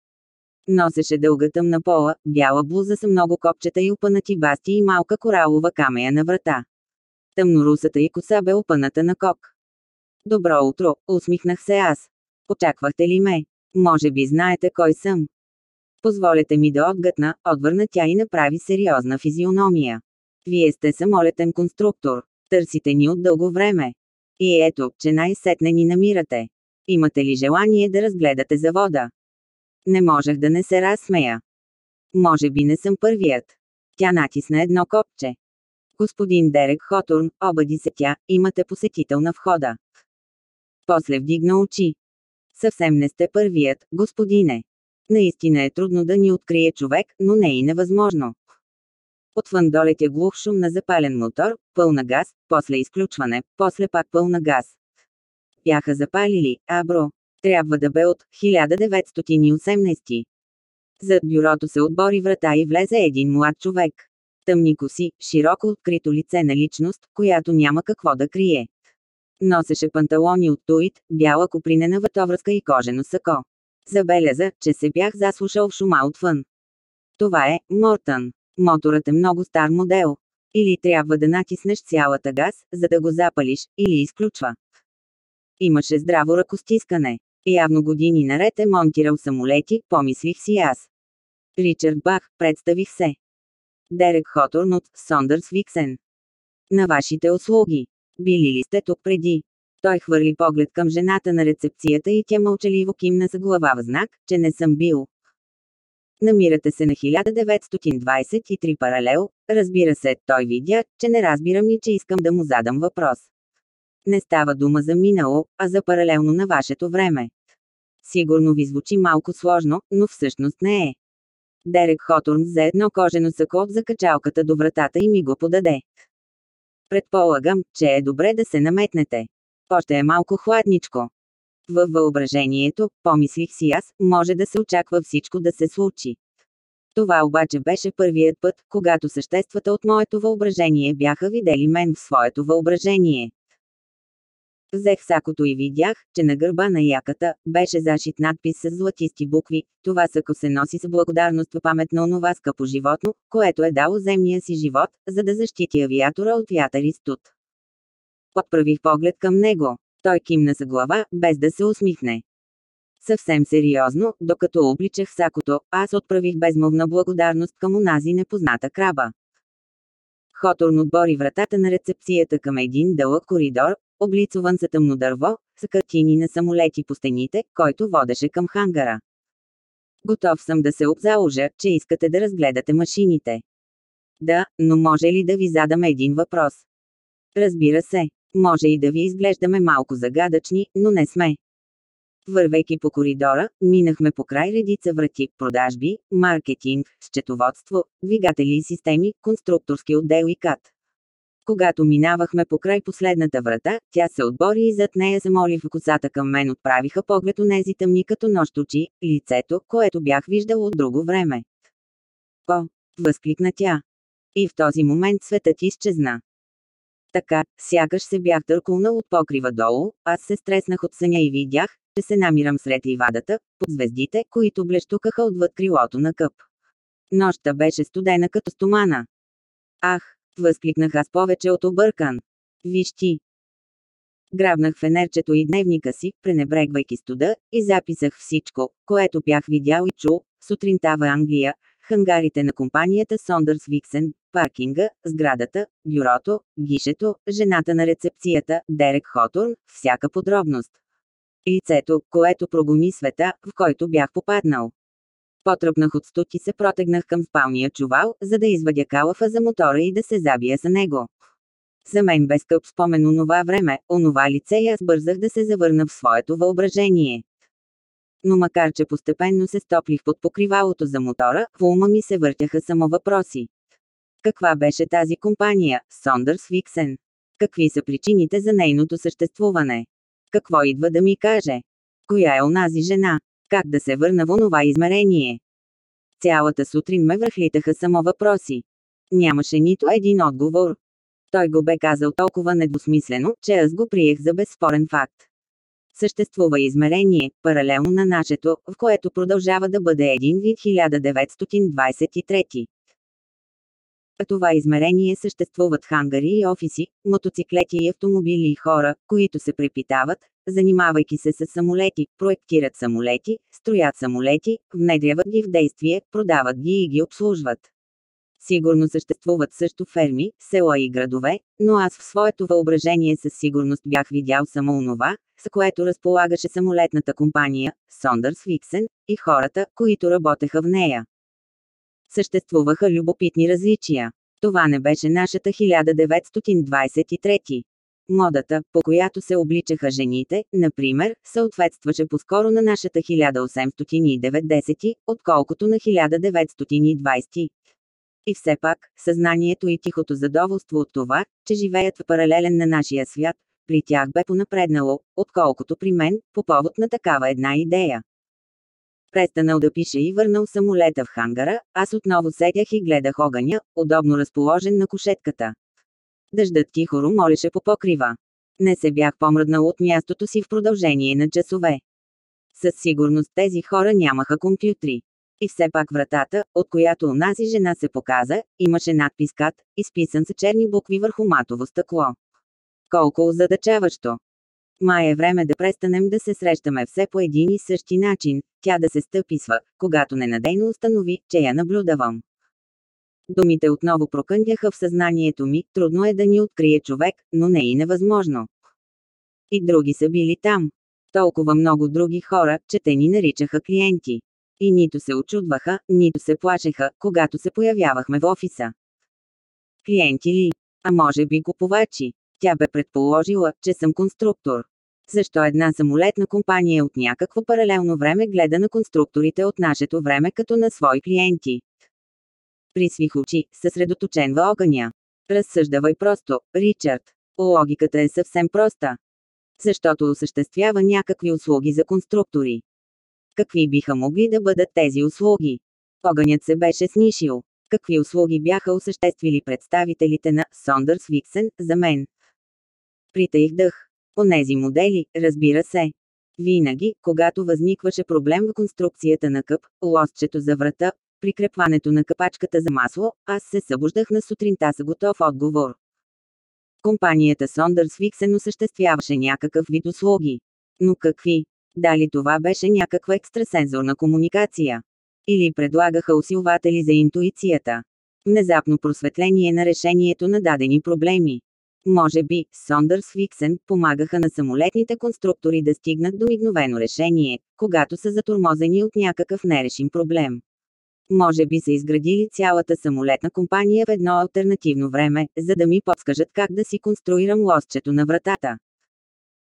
Носеше дълга тъмна пола, бяла блуза с много копчета и опънати басти и малка коралова камея на врата. Тъмнорусата и коса бе опъната на кок. Добро утро, усмихнах се аз. Очаквахте ли ме? Може би знаете кой съм. Позволете ми да отгътна, отвърна тя и направи сериозна физиономия. Вие сте самолетен конструктор. Търсите ни от дълго време. И ето, че най-сетне ни намирате. Имате ли желание да разгледате завода? Не можех да не се разсмея. Може би не съм първият. Тя натисна едно копче. Господин Дерек Хотурн, обади се тя, имате посетител на входа. После вдигна очи. Съвсем не сте първият, господине. Наистина е трудно да ни открие човек, но не и невъзможно. Отвън долетя глух шум на запален мотор, пълна газ, после изключване, после пак пълна газ. Бяха запалили, абро. Трябва да бе от 1918. Зад бюрото се отбори врата и влезе един млад човек. Тъмни коси, широко открито лице на личност, която няма какво да крие. Носеше панталони от туит, бяла купринена вътовръзка и кожено сако. Забеляза, че се бях заслушал в шума отвън. Това е Мортън. Моторът е много стар модел. Или трябва да натиснеш цялата газ, за да го запалиш, или изключва. Имаше здраво ръкостискане. Явно години наред е монтирал самолети, помислих си аз. Ричард Бах, представих се. Дерек Хоторн от Сондърс Виксен. На вашите услуги. Били ли сте тук преди? Той хвърли поглед към жената на рецепцията и тя мълчаливо кимна с глава в знак, че не съм бил. Намирате се на 1923 паралел, разбира се, той видя, че не разбирам и че искам да му задам въпрос. Не става дума за минало, а за паралелно на вашето време. Сигурно ви звучи малко сложно, но всъщност не е. Дерек Хотурн взе едно кожено сако за качалката до вратата и ми го подаде. Предполагам, че е добре да се наметнете. Още е малко хладничко. Във въображението, помислих си аз, може да се очаква всичко да се случи. Това обаче беше първият път, когато съществата от моето въображение бяха видели мен в своето въображение. Взех сакото и видях, че на гърба на яката беше зашит надпис с златисти букви. Това сако се носи с благодарност в памет на онова скъпо животно, което е дало земния си живот, за да защити авиатора от вятър и студ. Отправих поглед към него. Той кимна с глава, без да се усмихне. Съвсем сериозно, докато обличах сакото, аз отправих безмовна благодарност към онази непозната краба. Хоторн отбори вратата на рецепцията към един дълъг коридор, облицован с тъмно дърво, с картини на самолети по стените, който водеше към хангара. Готов съм да се обзаложа, че искате да разгледате машините. Да, но може ли да ви задам един въпрос? Разбира се, може и да ви изглеждаме малко загадъчни, но не сме. Вървейки по коридора, минахме по край редица врати, продажби, маркетинг, счетоводство, двигатели и системи, конструкторски отдел и кат. Когато минавахме по край последната врата, тя се отбори и зад нея замоли в косата към мен отправиха поглед нези тъмни като нощ очи, лицето, което бях виждал от друго време. О! възкликна тя. И в този момент светът изчезна. Така, сякаш се бях търкулнал от покрива долу, аз се стреснах от съня и видях, че се намирам сред ливадата, под звездите, които блещукаха отвъд крилото на къп. Нощта беше студена като стомана. Ах, Възкликнах аз повече от объркан. Виж ти! Грабнах фенерчето и дневника си, пренебрегвайки студа, и записах всичко, което бях видял и чул, сутринта в Англия, хангарите на компанията Сондърс Виксен, паркинга, сградата, бюрото, гишето, жената на рецепцията, Дерек Хотурн, всяка подробност. Лицето, което прогони света, в който бях попаднал. Потръпнах от студ и се протегнах към спалния чувал, за да извадя калафа за мотора и да се забия за него. За мен без скъп спомен онова време, онова лице и аз бързах да се завърна в своето въображение. Но макар че постепенно се стоплих под покривалото за мотора, в ума ми се въртяха само въпроси. Каква беше тази компания, Сондърс Виксен? Какви са причините за нейното съществуване? Какво идва да ми каже? Коя е онази жена? Как да се върна в онова измерение? Цялата сутрин ме връхлитаха само въпроси. Нямаше нито един отговор. Той го бе казал толкова недвусмислено, че аз го приех за безспорен факт. Съществува измерение, паралелно на нашето, в което продължава да бъде един вид 1923. В това измерение съществуват хангари и офиси, мотоциклети и автомобили и хора, които се препитават, занимавайки се с самолети, проектират самолети, строят самолети, внедряват ги в действие, продават ги и ги обслужват. Сигурно съществуват също ферми, села и градове, но аз в своето въображение със сигурност бях видял само онова, с което разполагаше самолетната компания, Сондърс Виксен, и хората, които работеха в нея. Съществуваха любопитни различия. Това не беше нашата 1923. Модата, по която се обличаха жените, например, съответстваше по-скоро на нашата 1890, отколкото на 1920. И все пак, съзнанието и тихото задоволство от това, че живеят в паралелен на нашия свят, при тях бе понапреднало, отколкото при мен, по повод на такава една идея. Престанал да пише и върнал самолета в хангара, аз отново седях и гледах огъня, удобно разположен на кошетката. Дъждът тихо молеше по покрива. Не се бях помръднал от мястото си в продължение на часове. Със сигурност тези хора нямаха компютри. И все пак вратата, от която унази жена се показа, имаше надпис КАТ, изписан с черни букви върху матово стъкло. Колко озадачаващо! Май е време да престанем да се срещаме все по един и същи начин, тя да се стъписва, когато ненадейно установи, че я наблюдавам. Думите отново прокъндяха в съзнанието ми, трудно е да ни открие човек, но не и невъзможно. И други са били там. Толкова много други хора, че те ни наричаха клиенти. И нито се очудваха, нито се плашеха, когато се появявахме в офиса. Клиенти ли? А може би купувачи. Тя бе предположила, че съм конструктор. Защо една самолетна компания от някакво паралелно време гледа на конструкторите от нашето време като на свои клиенти? Присвих очи, съсредоточен в огъня. Разсъждавай просто, Ричард. Логиката е съвсем проста. Защото осъществява някакви услуги за конструктори. Какви биха могли да бъдат тези услуги? Огънят се беше снишил. Какви услуги бяха осъществили представителите на Сондърс Виксен за мен? Притаих дъх. Онези модели, разбира се. Винаги, когато възникваше проблем в конструкцията на къп, лостчето за врата, прикрепването на капачката за масло, аз се събуждах на сутринта с готов отговор. Компанията Сондърс Виксен осъществяваше някакъв вид услуги. Но какви? Дали това беше някаква екстрасензорна комуникация? Или предлагаха усилватели за интуицията? Внезапно просветление на решението на дадени проблеми. Може би, Сондърс Виксен помагаха на самолетните конструктори да стигнат до мигновено решение, когато са затормозени от някакъв нерешим проблем. Може би са изградили цялата самолетна компания в едно альтернативно време, за да ми подскажат как да си конструирам лостчето на вратата.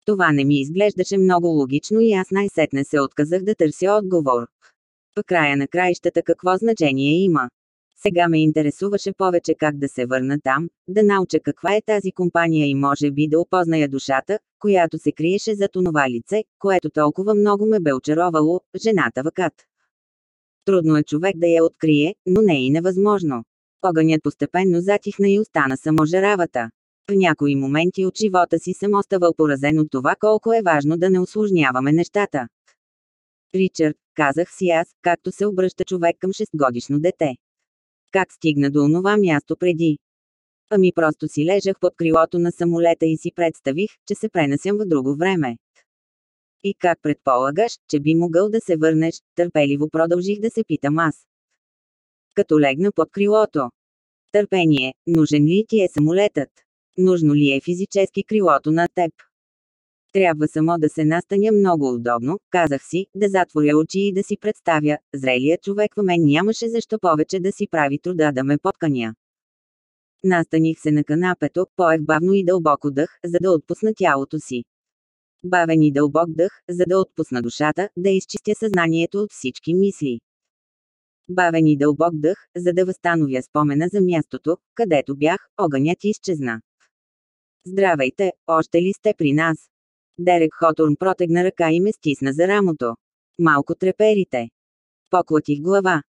Това не ми изглеждаше много логично и аз най-сетне се отказах да търся отговор. В края на краищата какво значение има? Сега ме интересуваше повече как да се върна там, да науча каква е тази компания и може би да опозная душата, която се криеше за онова лице, което толкова много ме бе очаровало, жената Вакат. Трудно е човек да я открие, но не е и невъзможно. Огънят постепенно затихна и остана само жаравата. В някои моменти от живота си съм оставал поразен от това колко е важно да не осложняваме нещата. Ричард, казах си аз, както се обръща човек към 6-годишно дете. Как стигна до онова място преди? Ами просто си лежах под крилото на самолета и си представих, че се пренасям в друго време. И как предполагаш, че би могъл да се върнеш, търпеливо продължих да се питам аз. Като легна под крилото. Търпение, нужен ли ти е самолетът? Нужно ли е физически крилото на теб? Трябва само да се настаня много удобно, казах си, да затворя очи и да си представя, зрелият човек в мен нямаше защо повече да си прави труда да ме подканя. Настаних се на канапето, поех бавно и дълбоко дъх, за да отпусна тялото си. Бавен и дълбок дъх, за да отпусна душата, да изчистя съзнанието от всички мисли. Бавен и дълбок дъх, за да възстановя спомена за мястото, където бях, огънят изчезна. Здравейте, още ли сте при нас? Дерек Хотурн протегна ръка и ме стисна за рамото. Малко треперите. Поклатих глава.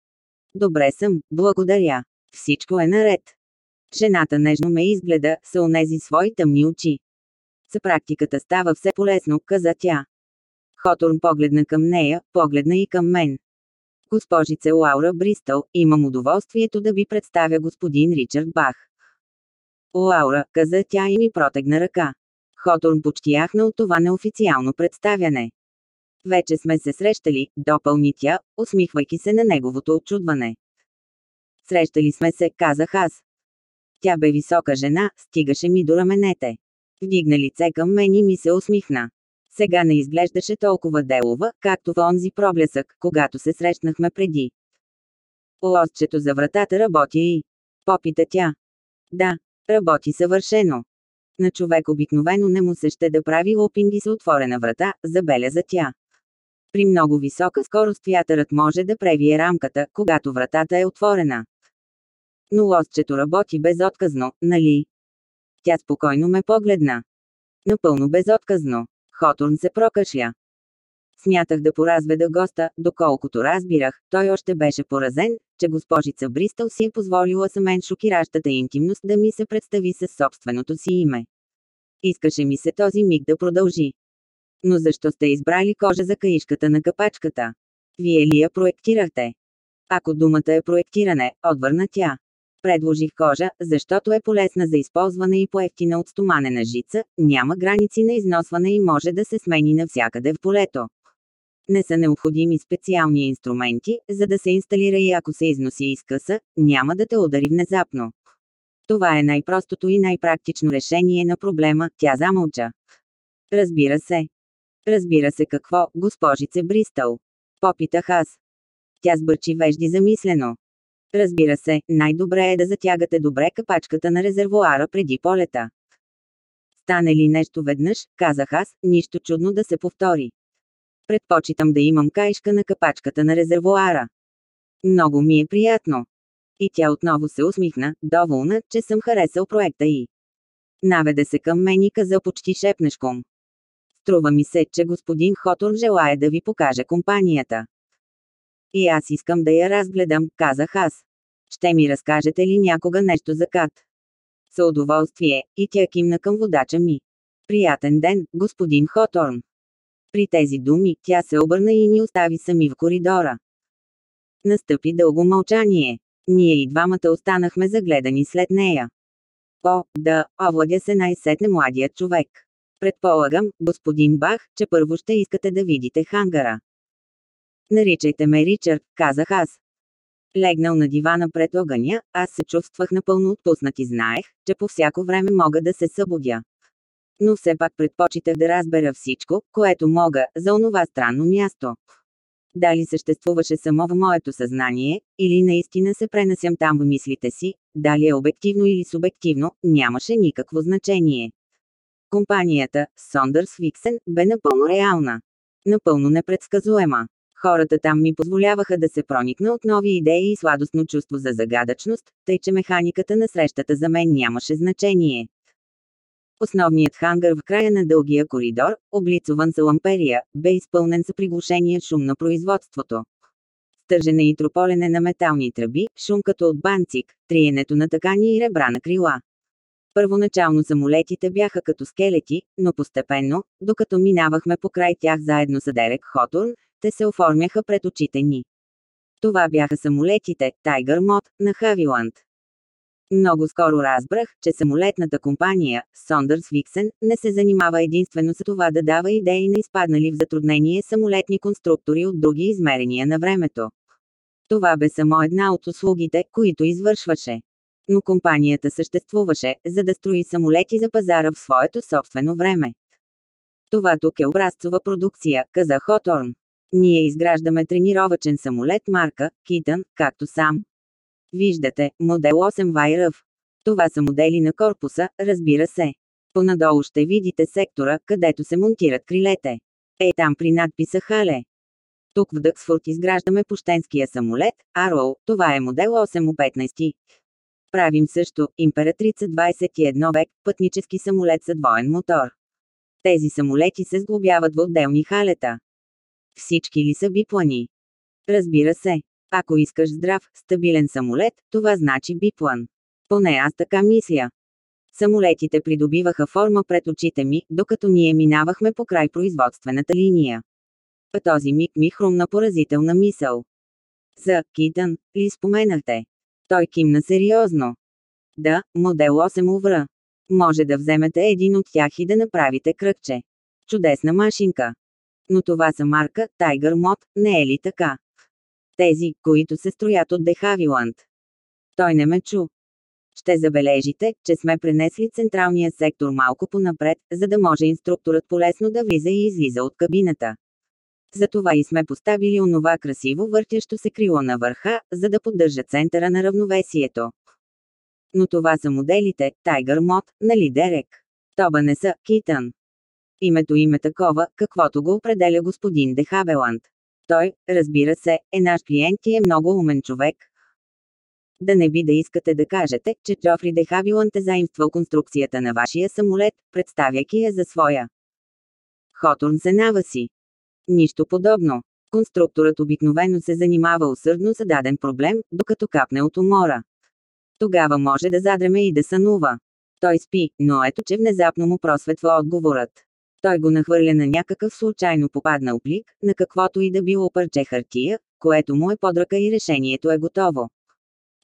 Добре съм, благодаря. Всичко е наред. Жената нежно ме изгледа, с онези свои тъмни очи. С практиката става все полезно, каза тя. Хотурн погледна към нея, погледна и към мен. Госпожице Лаура Бристъл, имам удоволствието да ви представя господин Ричард Бах. Лаура, каза тя и ми протегна ръка. Хотурн почти яхна от това неофициално представяне. Вече сме се срещали, допълни тя, усмихвайки се на неговото очудване. Срещали сме се, казах аз. Тя бе висока жена, стигаше ми до раменете. Вдигна лице към мен и ми се усмихна. Сега не изглеждаше толкова делова, както в онзи проблесък, когато се срещнахме преди. Лостчето за вратата работи и... Попита тя. Да, работи съвършено. На човек обикновено не му се ще да прави опинги с отворена врата, забеляза тя. При много висока скорост вятърът може да превие рамката, когато вратата е отворена. Но лостчето работи безотказно, нали? Тя спокойно ме погледна. Напълно безотказно. Хотурн се прокашля. Смятах да поразведа госта, доколкото разбирах, той още беше поразен, че госпожица Бристъл си е позволила за мен шокиращата интимност да ми се представи със собственото си име. Искаше ми се този миг да продължи. Но защо сте избрали кожа за каишката на капачката? Вие ли я проектирахте? Ако думата е проектиране, отвърна тя. Предложих кожа, защото е полезна за използване и поевтина от стоманена жица, няма граници на износване и може да се смени навсякъде в полето. Не са необходими специални инструменти, за да се инсталира и ако се износи изкъса, няма да те удари внезапно. Това е най-простото и най-практично решение на проблема, тя замълча. Разбира се. Разбира се какво, госпожице Бристъл. Попитах аз. Тя сбърчи вежди замислено. Разбира се, най-добре е да затягате добре капачката на резервуара преди полета. Стане ли нещо веднъж, казах аз, нищо чудно да се повтори. Предпочитам да имам каишка на капачката на резервуара. Много ми е приятно. И тя отново се усмихна, доволна, че съм харесал проекта и. Наведе се към мен и каза почти шепнешком. Струва ми се, че господин Хотор желая да ви покаже компанията. И аз искам да я разгледам, казах аз. Ще ми разкажете ли някога нещо за Кат? С удоволствие, и тя кимна към водача ми. Приятен ден, господин Хоторн. При тези думи, тя се обърна и ни остави сами в коридора. Настъпи дълго мълчание. Ние и двамата останахме загледани след нея. О, да, овладя се най-сетне младият човек. Предполагам, господин Бах, че първо ще искате да видите хангара. Наричайте ме Ричард, казах аз. Легнал на дивана пред огъня, аз се чувствах напълно отпуснат и знаех, че по всяко време мога да се събудя. Но все пак предпочитах да разбера всичко, което мога, за онова странно място. Дали съществуваше само в моето съзнание, или наистина се пренасям там в мислите си, дали е обективно или субективно, нямаше никакво значение. Компанията, Сондърс Виксен, бе напълно реална. Напълно непредсказуема. Хората там ми позволяваха да се проникна от нови идеи и сладостно чувство за загадъчност, тъй че механиката на срещата за мен нямаше значение. Основният хангар в края на дългия коридор, облицован с ламперия, бе изпълнен с приглушения шум на производството. Стържене и трополене на метални тръби, шум като от банцик, триенето на тъкани и ребра на крила. Първоначално самолетите бяха като скелети, но постепенно, докато минавахме покрай тях заедно с Дерек Хотурн, те се оформяха пред очите ни. Това бяха самолетите Tiger Mod на Хавиланд. Много скоро разбрах, че самолетната компания, Сондърс Виксен, не се занимава единствено с това да дава идеи на изпаднали в затруднение самолетни конструктори от други измерения на времето. Това бе само една от услугите, които извършваше. Но компанията съществуваше, за да строи самолети за пазара в своето собствено време. Това тук е образцова продукция, каза Хоторн. Ние изграждаме тренировачен самолет марка Китън, както сам. Виждате, модел 8 VIRF. Това са модели на корпуса, разбира се. Понадолу ще видите сектора, където се монтират крилете. Е там при надписа Хале. Тук в Дъксфорд изграждаме пощенския самолет, Arrow, това е модел 815. Правим също Императрица 21 век, пътнически самолет с двоен мотор. Тези самолети се сглобяват в отделни халета. Всички ли са биплани? Разбира се. Ако искаш здрав, стабилен самолет, това значи биплан. Поне аз така мисля. Самолетите придобиваха форма пред очите ми, докато ние минавахме по край производствената линия. А този миг ми хрумна поразителна мисъл. За Китън ли споменахте? Той кимна сериозно. Да, модел 8 увра. Може да вземете един от тях и да направите кръгче. Чудесна машинка. Но това са марка Tiger Mod, не е ли така? Тези, които се строят от Дехавиланд. Той не ме чу. Ще забележите, че сме пренесли централния сектор малко понапред, за да може инструкторът полесно да влиза и излиза от кабината. Затова и сме поставили онова красиво въртящо се крило на върха, за да поддържа центъра на равновесието. Но това са моделите, Tiger Mod, нали Дерек? Тоба не са, Китън. Името им е такова, каквото го определя господин Дехабеланд. Той, разбира се, е наш клиент и е много умен човек. Да не би да искате да кажете, че Джофри Дехавиланд е заимствал конструкцията на вашия самолет, представяйки я за своя. Хотурн се наваси. Нищо подобно. Конструкторът обикновено се занимава усърдно за даден проблем, докато капне от умора. Тогава може да задреме и да сънува. Той спи, но ето че внезапно му просветва отговорът. Той го нахвърля на някакъв случайно попаднал плик, на каквото и да било парче хартия, което му е под ръка и решението е готово.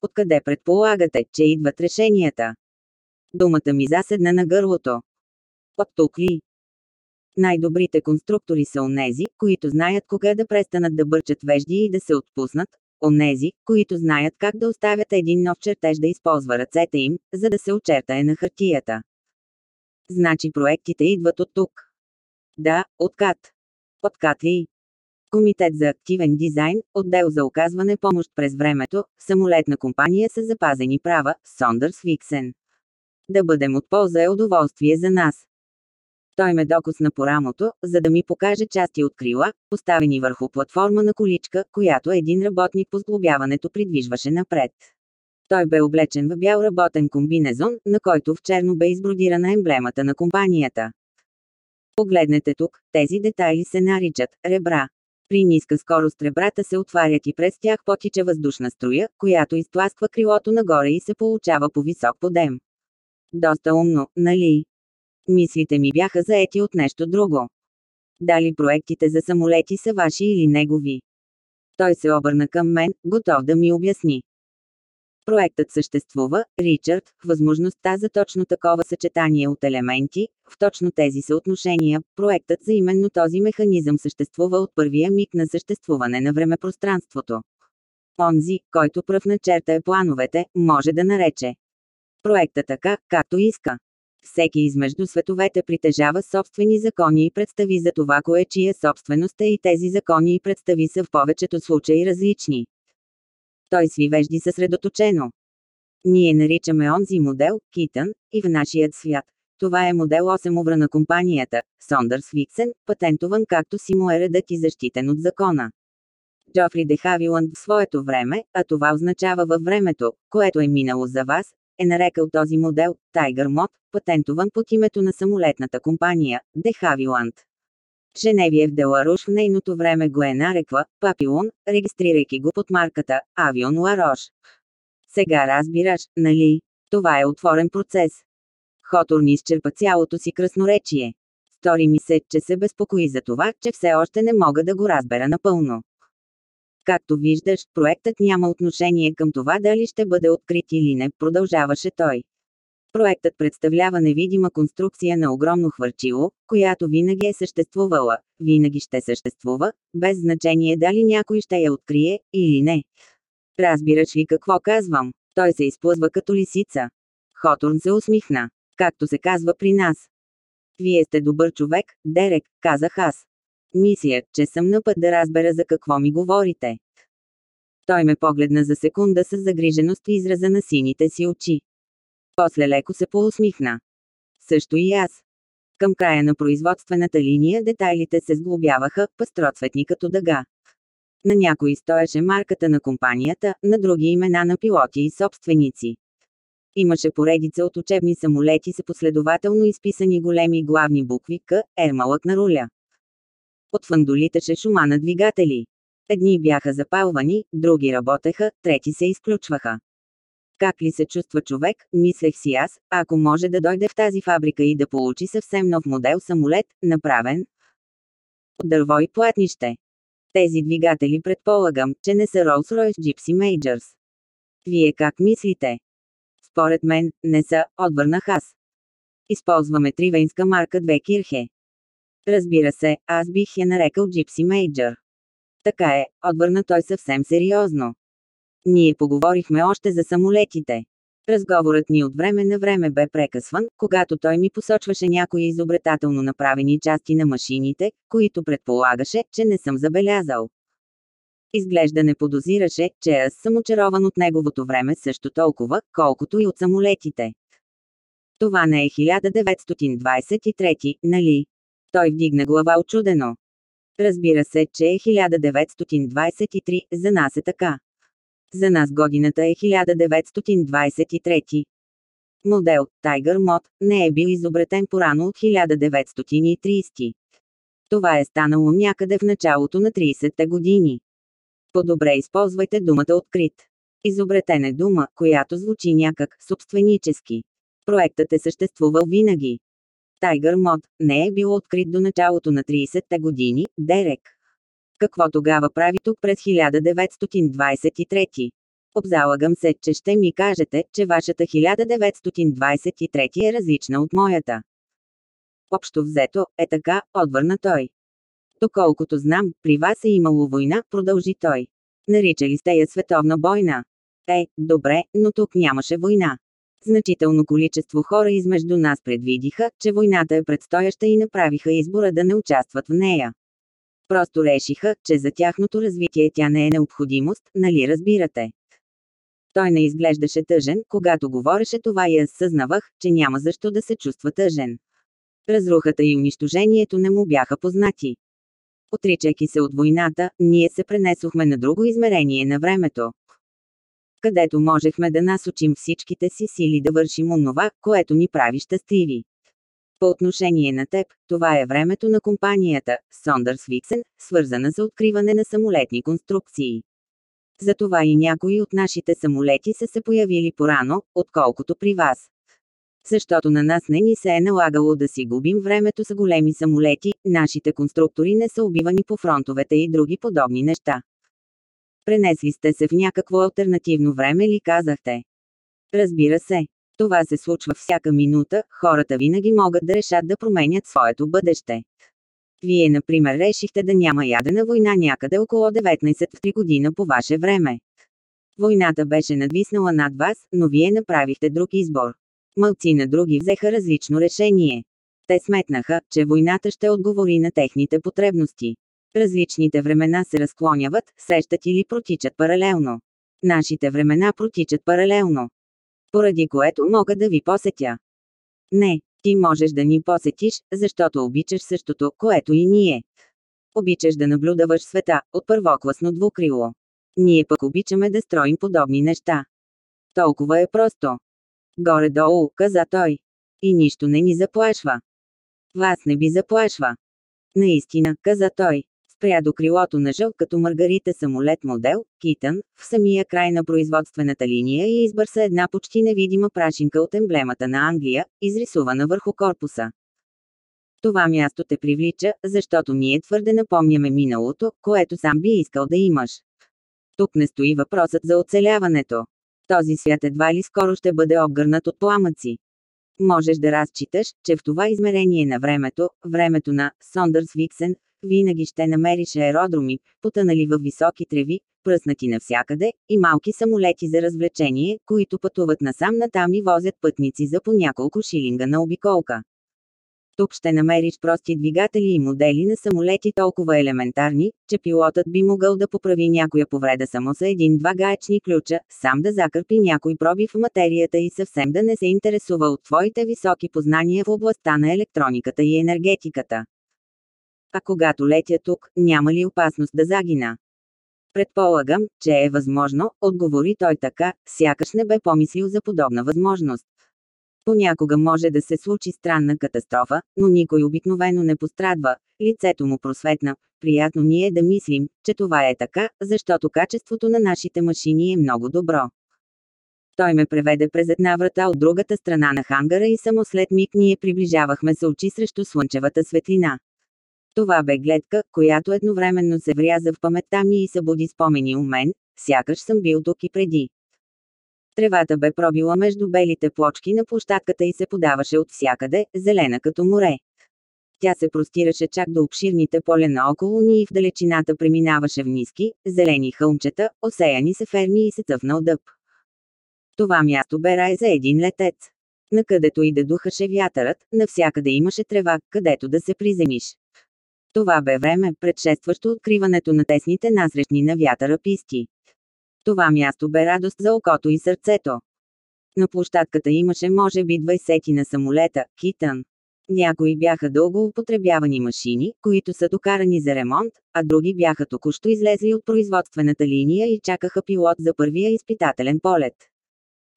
Откъде предполагате, че идват решенията? Думата ми заседна на гърлото. От тук ли? Най-добрите конструктори са онези, които знаят кога да престанат да бърчат вежди и да се отпуснат, онези, които знаят как да оставят един нов чертеж да използва ръцете им, за да се очертае на хартията. Значи проектите идват от тук. Да, от КАТ. От КАТ ли? Комитет за активен дизайн, отдел за оказване помощ през времето, самолетна компания с запазени права, Сондърс Виксен. Да бъдем от полза е удоволствие за нас. Той ме докосна по рамото, за да ми покаже части от крила, поставени върху платформа на количка, която един работник по сглобяването придвижваше напред. Той бе облечен в бял работен комбинезон, на който в черно бе избродирана емблемата на компанията. Погледнете тук, тези детайли се наричат ребра. При ниска скорост ребрата се отварят и през тях потича въздушна струя, която изтласква крилото нагоре и се получава по висок подем. Доста умно, нали? Мислите ми бяха заети от нещо друго. Дали проектите за самолети са ваши или негови? Той се обърна към мен, готов да ми обясни. Проектът съществува, Ричард, възможността за точно такова съчетание от елементи, в точно тези съотношения, проектът за именно този механизъм съществува от първия миг на съществуване на времепространството. Онзи, който пръв начерта е плановете, може да нарече проекта така, както иска. Всеки измежду световете притежава собствени закони и представи за това кое чия собственост е и тези закони и представи са в повечето случаи различни. Той свивежди съсредоточено. Ние наричаме онзи модел Китън и в нашият свят. Това е модел 8 увра на компанията, Сондърс Виксен, патентован както си му е редът и защитен от закона. Джофри де Хавиланд в своето време, а това означава във времето, което е минало за вас, е нарекал този модел Tiger Mod, патентован под името на самолетната компания De Havilland. Женевиев Деларуш в нейното време го е нарекла Папилон, регистрирайки го под марката Авион Ларош. Сега разбираш, нали? Това е отворен процес. Хотор ни изчерпа цялото си красноречие. Стори ми се, че се безпокои за това, че все още не мога да го разбера напълно. Както виждаш, проектът няма отношение към това дали ще бъде открит или не, продължаваше той. Проектът представлява невидима конструкция на огромно хвърчило, която винаги е съществувала, винаги ще съществува, без значение дали някой ще я открие или не. Разбираш ли какво казвам? Той се изплъзва като лисица. Хотурн се усмихна. Както се казва при нас. Вие сте добър човек, Дерек, казах аз. Мисля, че съм на път да разбера за какво ми говорите. Той ме погледна за секунда с загриженост и израза на сините си очи. После леко се поусмихна. Също и аз. Към края на производствената линия детайлите се сглобяваха, пастроцветни като дъга. На някои стоеше марката на компанията, на други имена на пилоти и собственици. Имаше поредица от учебни самолети с последователно изписани големи главни букви К, ермалък на руля. Отвън долиташе шума на двигатели. Едни бяха запалвани, други работеха, трети се изключваха. Как ли се чувства човек, мислех си аз, ако може да дойде в тази фабрика и да получи съвсем нов модел самолет, направен от дърво и платнище. Тези двигатели предполагам, че не са Rolls-Royce Gypsy Majors. Вие как мислите? Според мен, не са, отвърнах аз. Използваме тривенска марка 2 Кирхе. Разбира се, аз бих я нарекал Gypsy Major. Така е, отвърна той съвсем сериозно. Ние поговорихме още за самолетите. Разговорът ни от време на време бе прекъсван, когато той ми посочваше някои изобретателно направени части на машините, които предполагаше, че не съм забелязал. Изглежда не подозираше, че аз съм очарован от неговото време също толкова, колкото и от самолетите. Това не е 1923, нали? Той вдигна глава очудено. Разбира се, че е 1923, за нас е така. За нас годината е 1923. Модел Tiger Mod не е бил изобретен порано от 1930. Това е станало някъде в началото на 30-те години. По-добре използвайте думата открит. Изобретен е дума, която звучи някак собственически. Проектът е съществувал винаги. Tiger Mod не е бил открит до началото на 30-те години, Дерек. Какво тогава прави тук през 1923? Обзалагам се, че ще ми кажете, че вашата 1923 е различна от моята. Общо взето, е така, отвърна той. Доколкото знам, при вас е имало война, продължи той. Наричали сте я световна бойна. Е, добре, но тук нямаше война. Значително количество хора измежду нас предвидиха, че войната е предстояща и направиха избора да не участват в нея. Просто решиха, че за тяхното развитие тя не е необходимост, нали разбирате? Той не изглеждаше тъжен, когато говореше това и аз съзнавах, че няма защо да се чувства тъжен. Разрухата и унищожението не му бяха познати. Отричайки се от войната, ние се пренесохме на друго измерение на времето. Където можехме да насочим всичките си сили да вършим онова, което ни прави щастливи. По отношение на теб, това е времето на компанията, Сондърс Виксен, свързана за откриване на самолетни конструкции. Затова и някои от нашите самолети са се появили порано, отколкото при вас. Защото на нас не ни се е налагало да си губим времето с големи самолети, нашите конструктори не са убивани по фронтовете и други подобни неща. Пренесли сте се в някакво альтернативно време ли казахте? Разбира се. Това се случва всяка минута, хората винаги могат да решат да променят своето бъдеще. Вие, например, решихте да няма ядена война някъде около 19 година по ваше време. Войната беше надвиснала над вас, но вие направихте друг избор. Мълци на други взеха различно решение. Те сметнаха, че войната ще отговори на техните потребности. Различните времена се разклоняват, срещат или протичат паралелно. Нашите времена протичат паралелно. Поради което мога да ви посетя. Не, ти можеш да ни посетиш, защото обичаш същото, което и ние. Обичаш да наблюдаваш света, от първокласно двукрило. Ние пък обичаме да строим подобни неща. Толкова е просто. Горе-долу, каза той. И нищо не ни заплашва. Вас не би заплашва. Наистина, каза той спря до крилото на жълт като маргарита самолет модел, Китън, в самия край на производствената линия и избърса една почти невидима прашинка от емблемата на Англия, изрисувана върху корпуса. Това място те привлича, защото ние твърде напомняме миналото, което сам би искал да имаш. Тук не стои въпросът за оцеляването. Този свят едва ли скоро ще бъде обгърнат от пламъци. Можеш да разчиташ, че в това измерение на времето, времето на Сондърс Виксен, винаги ще намериш аеродроми, потънали във високи треви, пръснати навсякъде, и малки самолети за развлечение, които пътуват насам натам и возят пътници за по няколко шилинга на обиколка. Тук ще намериш прости двигатели и модели на самолети толкова елементарни, че пилотът би могъл да поправи някоя повреда само с един-два гаечни ключа, сам да закърпи някой проби в материята и съвсем да не се интересува от твоите високи познания в областта на електрониката и енергетиката. А когато летя тук, няма ли опасност да загина? Предполагам, че е възможно, отговори той така, сякаш не бе помислил за подобна възможност. Понякога може да се случи странна катастрофа, но никой обикновено не пострадва. Лицето му просветна. Приятно ни е да мислим, че това е така, защото качеството на нашите машини е много добро. Той ме преведе през една врата от другата страна на хангара и само след миг ние приближавахме се очи срещу слънчевата светлина. Това бе гледка, която едновременно се вряза в паметта ми и събуди спомени у мен, сякаш съм бил тук и преди. Тревата бе пробила между белите плочки на площадката и се подаваше от всякъде, зелена като море. Тя се простираше чак до обширните поля наоколо ни и в далечината преминаваше в ниски, зелени хълмчета, осеяни се ферми и се тъвнал дъб. Това място бе рай за един летец. Накъдето и да духаше вятърът, навсякъде имаше трева, където да се приземиш. Това бе време, предшестващо откриването на тесните насрещни на вятъра писти. Това място бе радост за окото и сърцето. На площадката имаше може би 20 на самолета, Китън. Някои бяха дълго употребявани машини, които са докарани за ремонт, а други бяха току-що излезли от производствената линия и чакаха пилот за първия изпитателен полет.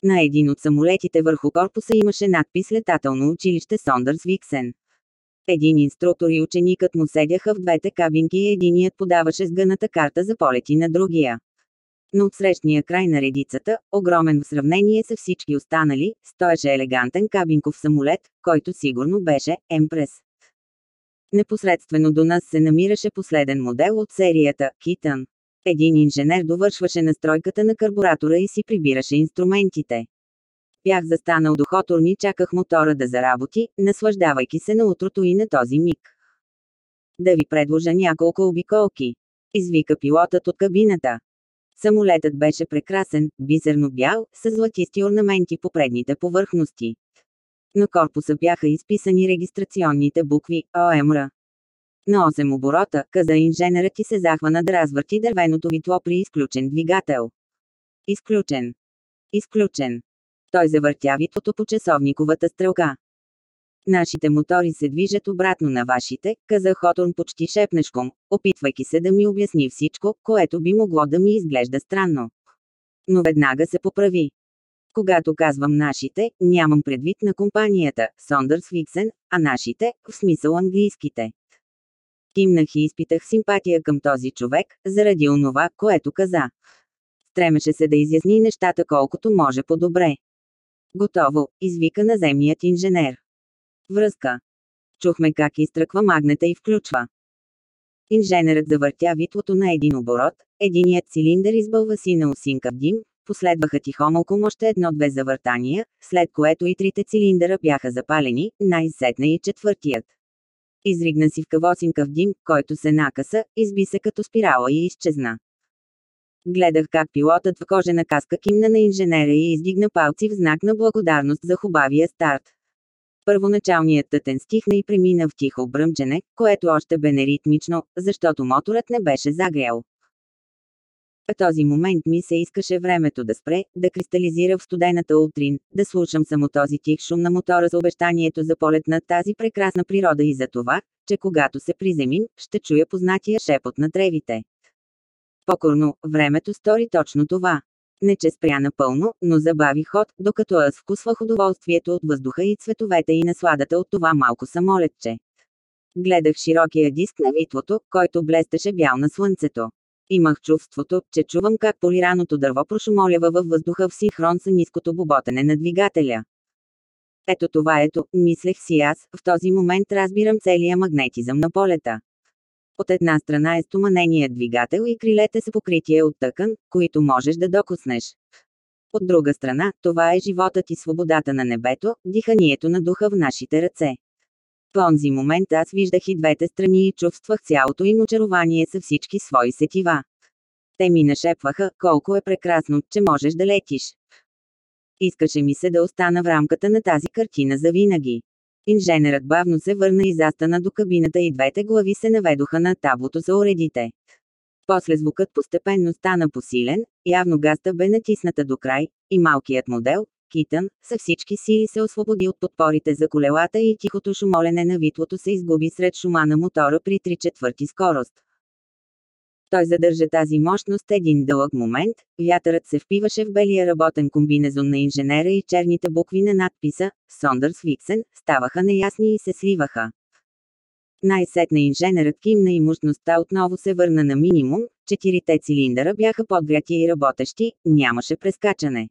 На един от самолетите върху корпуса имаше надпис Летателно училище Сондърс Виксен. Един инструктор и ученикът му седяха в двете кабинки и единият подаваше сгъната карта за полети на другия. Но от срещния край на редицата, огромен в сравнение с всички останали, стоеше елегантен кабинков самолет, който сигурно беше Емпрес. Непосредствено до нас се намираше последен модел от серията Китън. Един инженер довършваше настройката на карбуратора и си прибираше инструментите. Бях застанал до хоторни, чаках мотора да заработи, наслаждавайки се на утрото и на този миг. Да ви предложа няколко обиколки. Извика пилотът от кабината. Самолетът беше прекрасен, бисерно бял, с златисти орнаменти по предните повърхности. На корпуса бяха изписани регистрационните букви ОМР. На 8 оборота, каза инженерът и се захвана да развърти дървеното витло при изключен двигател. Изключен. Изключен. Той завъртя витлото по часовниковата стрелка. Нашите мотори се движат обратно на вашите, каза Хоторн почти шепнешком, опитвайки се да ми обясни всичко, което би могло да ми изглежда странно. Но веднага се поправи. Когато казвам нашите, нямам предвид на компанията, Сондърс Виксен, а нашите, в смисъл английските. Кимнах и изпитах симпатия към този човек, заради онова, което каза. Стремеше се да изясни нещата колкото може по-добре. Готово, извика наземният инженер. Връзка. Чухме как изтръква магнета и включва. Инженерът завъртя витлото на един оборот, единият цилиндър избълва си на осинка в дим, последваха тихомълком още едно-две завъртания, след което и трите цилиндъра бяха запалени, най-сетна и четвъртият. Изригна си в кавосинка в дим, който се накъса, изби се като спирала и изчезна. Гледах как пилотът в кожена каска кимна на инженера и издигна палци в знак на благодарност за хубавия старт. Първоначалният тътен стихна и премина в тихо бръмчене, което още бе неритмично, защото моторът не беше загрял. В този момент ми се искаше времето да спре, да кристализира в студената утрин, да слушам само този тих шум на мотора за обещанието за полет над тази прекрасна природа и за това, че когато се приземим, ще чуя познатия шепот на тревите. Покорно, времето стори точно това. Не че спря напълно, но забави ход, докато аз вкусвах удоволствието от въздуха и цветовете и насладата от това малко самолетче. Гледах широкия диск на витлото, който блестеше бял на слънцето. Имах чувството, че чувам как полираното дърво прошумолява във въздуха в синхрон с ниското боботене на двигателя. Ето това ето, мислех си аз, в този момент разбирам целия магнетизъм на полета. От една страна е стоманеният двигател и крилете с покритие от тъкан, които можеш да докоснеш. От друга страна, това е животът и свободата на небето, диханието на духа в нашите ръце. В онзи момент аз виждах и двете страни и чувствах цялото им очарование със всички свои сетива. Те ми нашепваха, колко е прекрасно, че можеш да летиш. Искаше ми се да остана в рамката на тази картина завинаги. Инженерът бавно се върна и застана до кабината и двете глави се наведоха на таблото за уредите. После звукът постепенно стана посилен, явно гаста бе натисната до край, и малкият модел, Китън, със всички сили се освободи от подпорите за колелата и тихото шумолене на витлото се изгуби сред шума на мотора при 3 четвърти скорост. Той задържа тази мощност един дълъг момент, вятърът се впиваше в белия работен комбинезон на инженера и черните букви на надписа «Сондърс Виксен» ставаха неясни и се сливаха. Най-сетне инженерът кимна и мощността отново се върна на минимум, четирите цилиндъра бяха подгряти и работещи, нямаше прескачане.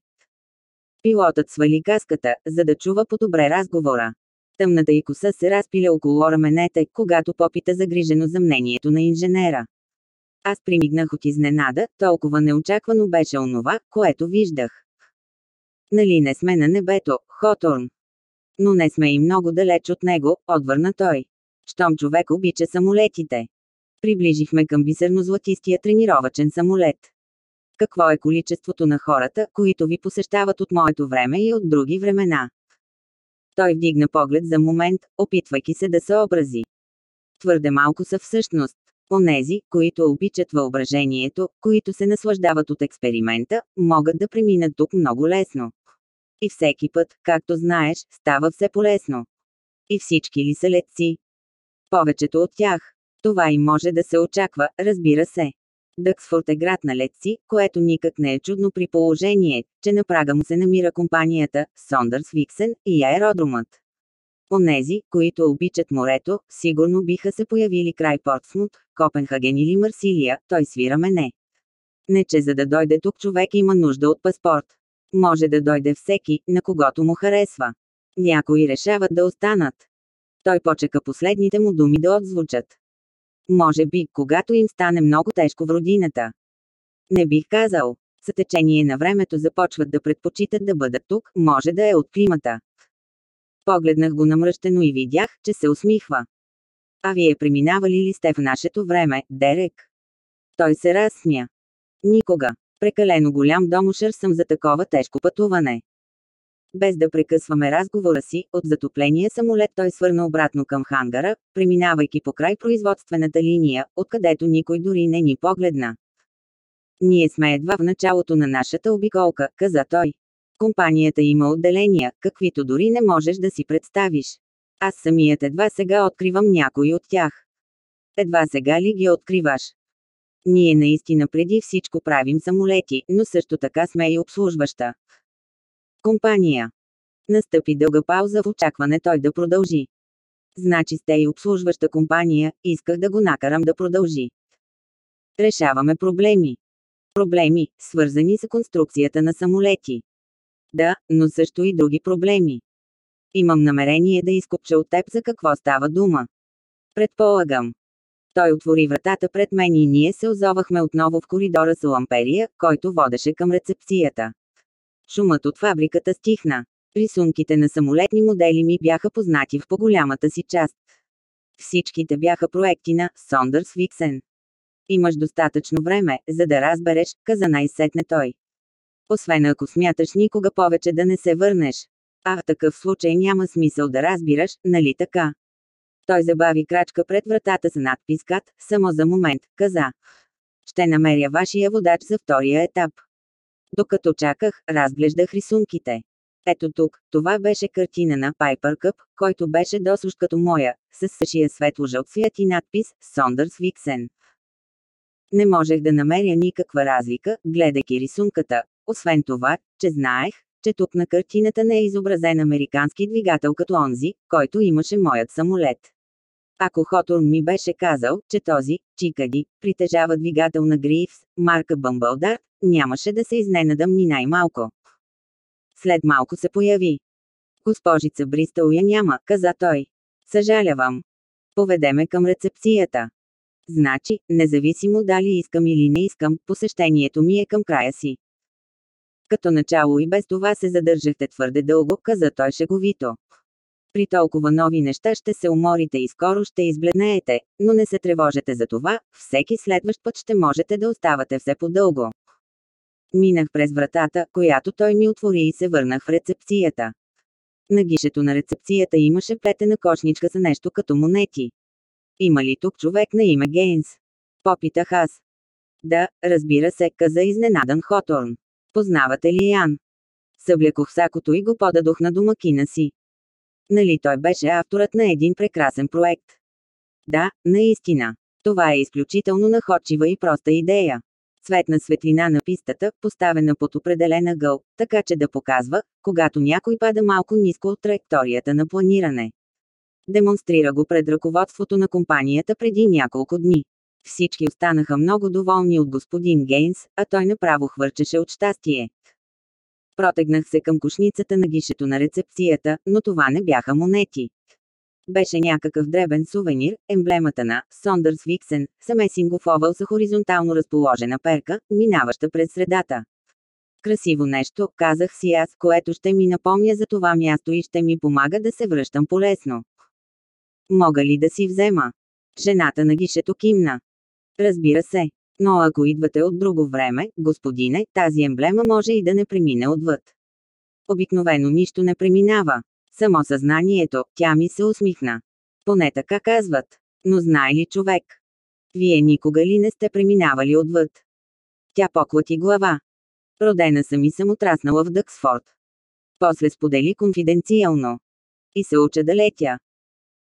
Пилотът свали каската, за да чува по-добре разговора. Тъмната и коса се разпиля около раменете, когато попита загрижено за мнението на инженера. Аз примигнах от изненада, толкова неочаквано беше онова, което виждах. Нали не сме на небето, Хоторн? Но не сме и много далеч от него, отвърна той. Щом човек обича самолетите. Приближихме към бисерно-златистия тренировачен самолет. Какво е количеството на хората, които ви посещават от моето време и от други времена? Той вдигна поглед за момент, опитвайки се да се образи. Твърде малко са всъщност. Онези, които обичат въображението, които се наслаждават от експеримента, могат да преминат тук много лесно. И всеки път, както знаеш, става все полезно. И всички ли са летци? Повечето от тях. Това и може да се очаква, разбира се. Дъксфорд е град на летци, което никак не е чудно при положение, че на прага му се намира компанията Сондърс Виксен и аеродромът. Онези, които обичат морето, сигурно биха се появили край Портсмут, Копенхаген или Марсилия, той свира мене. Не че за да дойде тук човек има нужда от паспорт. Може да дойде всеки, на когото му харесва. Някои решават да останат. Той почека последните му думи да отзвучат. Може би, когато им стане много тежко в родината. Не бих казал. С течение на времето започват да предпочитат да бъдат тук, може да е от климата. Погледнах го намръщено и видях, че се усмихва. А вие преминавали ли сте в нашето време, Дерек? Той се разсмя. Никога. Прекалено голям домушър съм за такова тежко пътуване. Без да прекъсваме разговора си, от затопления самолет той свърна обратно към хангара, преминавайки по край производствената линия, откъдето никой дори не ни погледна. Ние сме едва в началото на нашата обиколка, каза той. Компанията има отделения, каквито дори не можеш да си представиш. Аз самият едва сега откривам някой от тях. Едва сега ли ги откриваш? Ние наистина преди всичко правим самолети, но също така сме и обслужваща. Компания. Настъпи дълга пауза в очакване той да продължи. Значи сте и обслужваща компания, исках да го накарам да продължи. Решаваме проблеми. Проблеми, свързани с конструкцията на самолети. Да, но също и други проблеми. Имам намерение да изкопча от теб за какво става дума. Предполагам. Той отвори вратата пред мен и ние се озовахме отново в коридора с ламперия, който водеше към рецепцията. Шумът от фабриката стихна. Рисунките на самолетни модели ми бяха познати в по-голямата си част. Всичките бяха проекти на Сондърс Виксен. Имаш достатъчно време, за да разбереш, каза най-сетне той. Освен ако смяташ никога повече да не се върнеш. А в такъв случай няма смисъл да разбираш, нали така? Той забави крачка пред вратата с надпис КАТ, само за момент, каза. Ще намеря вашия водач за втория етап. Докато чаках, разглеждах рисунките. Ето тук, това беше картина на Пайпер Къп, който беше досуж като моя, с същия светло-жълт свят и надпис «Сондърс Виксен». Не можех да намеря никаква разлика, гледайки рисунката, освен това, че знаех, че тук на картината не е изобразен американски двигател като онзи, който имаше моят самолет. Ако Хоторн ми беше казал, че този, Чикади, притежава двигател на Грифс, марка Бъмбълдар, нямаше да се изненадам ни най-малко. След малко се появи. Госпожица Бристъл я няма, каза той. Съжалявам. Поведеме към рецепцията. Значи, независимо дали искам или не искам, посещението ми е към края си. Като начало и без това се задържахте твърде дълго, каза той шеговито. При толкова нови неща ще се уморите и скоро ще избледнеете, но не се тревожете за това, всеки следващ път ще можете да оставате все по-дълго. Минах през вратата, която той ми отвори и се върнах в рецепцията. На гишето на рецепцията имаше плетена кошничка за нещо като монети. Има ли тук човек на име Гейнс? Попитах аз. Да, разбира се, каза изненадан Хоторн. Познавате ли Ян? Съблекох сакото и го подадох на домакина си. Нали той беше авторът на един прекрасен проект? Да, наистина. Това е изключително находчива и проста идея. Цветна светлина на пистата, поставена под определен ъгъл, така че да показва, когато някой пада малко ниско от траекторията на планиране. Демонстрира го пред ръководството на компанията преди няколко дни. Всички останаха много доволни от господин Гейнс, а той направо хвърчеше от щастие. Протегнах се към кошницата на гишето на рецепцията, но това не бяха монети. Беше някакъв дребен сувенир, емблемата на Сондърс Виксен, самесингов овал с хоризонтално разположена перка, минаваща през средата. Красиво нещо, казах си аз, което ще ми напомня за това място и ще ми помага да се връщам полесно. Мога ли да си взема? Жената на гишето кимна. Разбира се. Но ако идвате от друго време, господине, тази емблема може и да не премине отвъд. Обикновено нищо не преминава. Само съзнанието, тя ми се усмихна. Поне така казват. Но знае ли човек? Вие никога ли не сте преминавали отвъд? Тя поклати глава. Родена съм и съм отраснала в Дъксфорд. После сподели конфиденциално. И се уча да летя.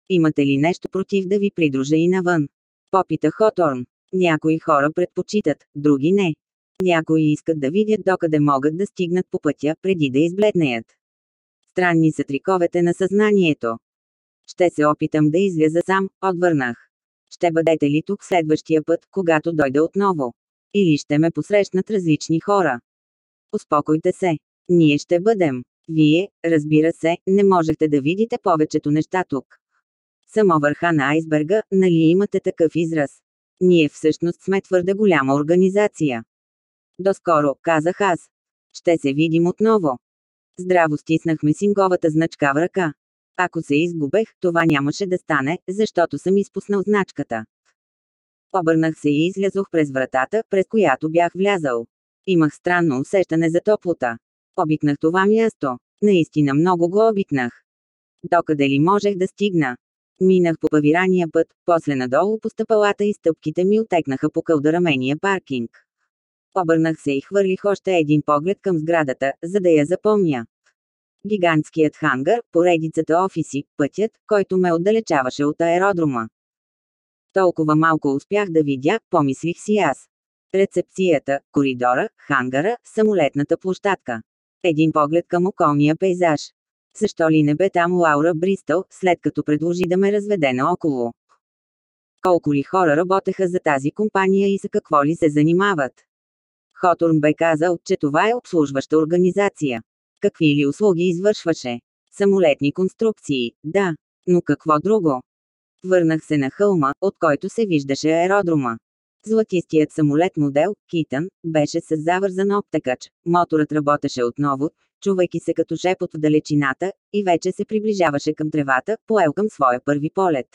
Имате ли нещо против да ви придружа и навън? Попита Хоторн. Някои хора предпочитат, други не. Някои искат да видят докъде могат да стигнат по пътя, преди да избледнеят. Странни са триковете на съзнанието. Ще се опитам да изляза сам, отвърнах. Ще бъдете ли тук следващия път, когато дойда отново? Или ще ме посрещнат различни хора? Успокойте се. Ние ще бъдем. Вие, разбира се, не можете да видите повечето неща тук. Само върха на айсберга, нали имате такъв израз? Ние всъщност сме твърде голяма организация. Доскоро, казах аз. Ще се видим отново. Здраво стиснахме синговата значка в ръка. Ако се изгубех, това нямаше да стане, защото съм изпуснал значката. Обърнах се и излязох през вратата, през която бях влязал. Имах странно усещане за топлота. Обикнах това място. Наистина много го обикнах. Докъде ли можех да стигна? Минах по павирания път, после надолу по стъпалата и стъпките ми отекнаха по кълдарамения паркинг. Обърнах се и хвърлих още един поглед към сградата, за да я запомня. Гигантският хангар, поредицата офиси, пътят, който ме отдалечаваше от аеродрома. Толкова малко успях да видя, помислих си аз. Рецепцията, коридора, хангара, самолетната площадка. Един поглед към околния пейзаж. Защо ли не бе там Лаура Бристъл, след като предложи да ме разведе наоколо? Колко ли хора работеха за тази компания и за какво ли се занимават? Хоторн бе казал, че това е обслужваща организация. Какви ли услуги извършваше? Самолетни конструкции, да. Но какво друго? Върнах се на хълма, от който се виждаше аеродрома. Златистият самолет модел, Китън, беше с завързан обтекач. Моторът работеше отново, чувайки се като шепот в далечината, и вече се приближаваше към тревата, поел към своя първи полет.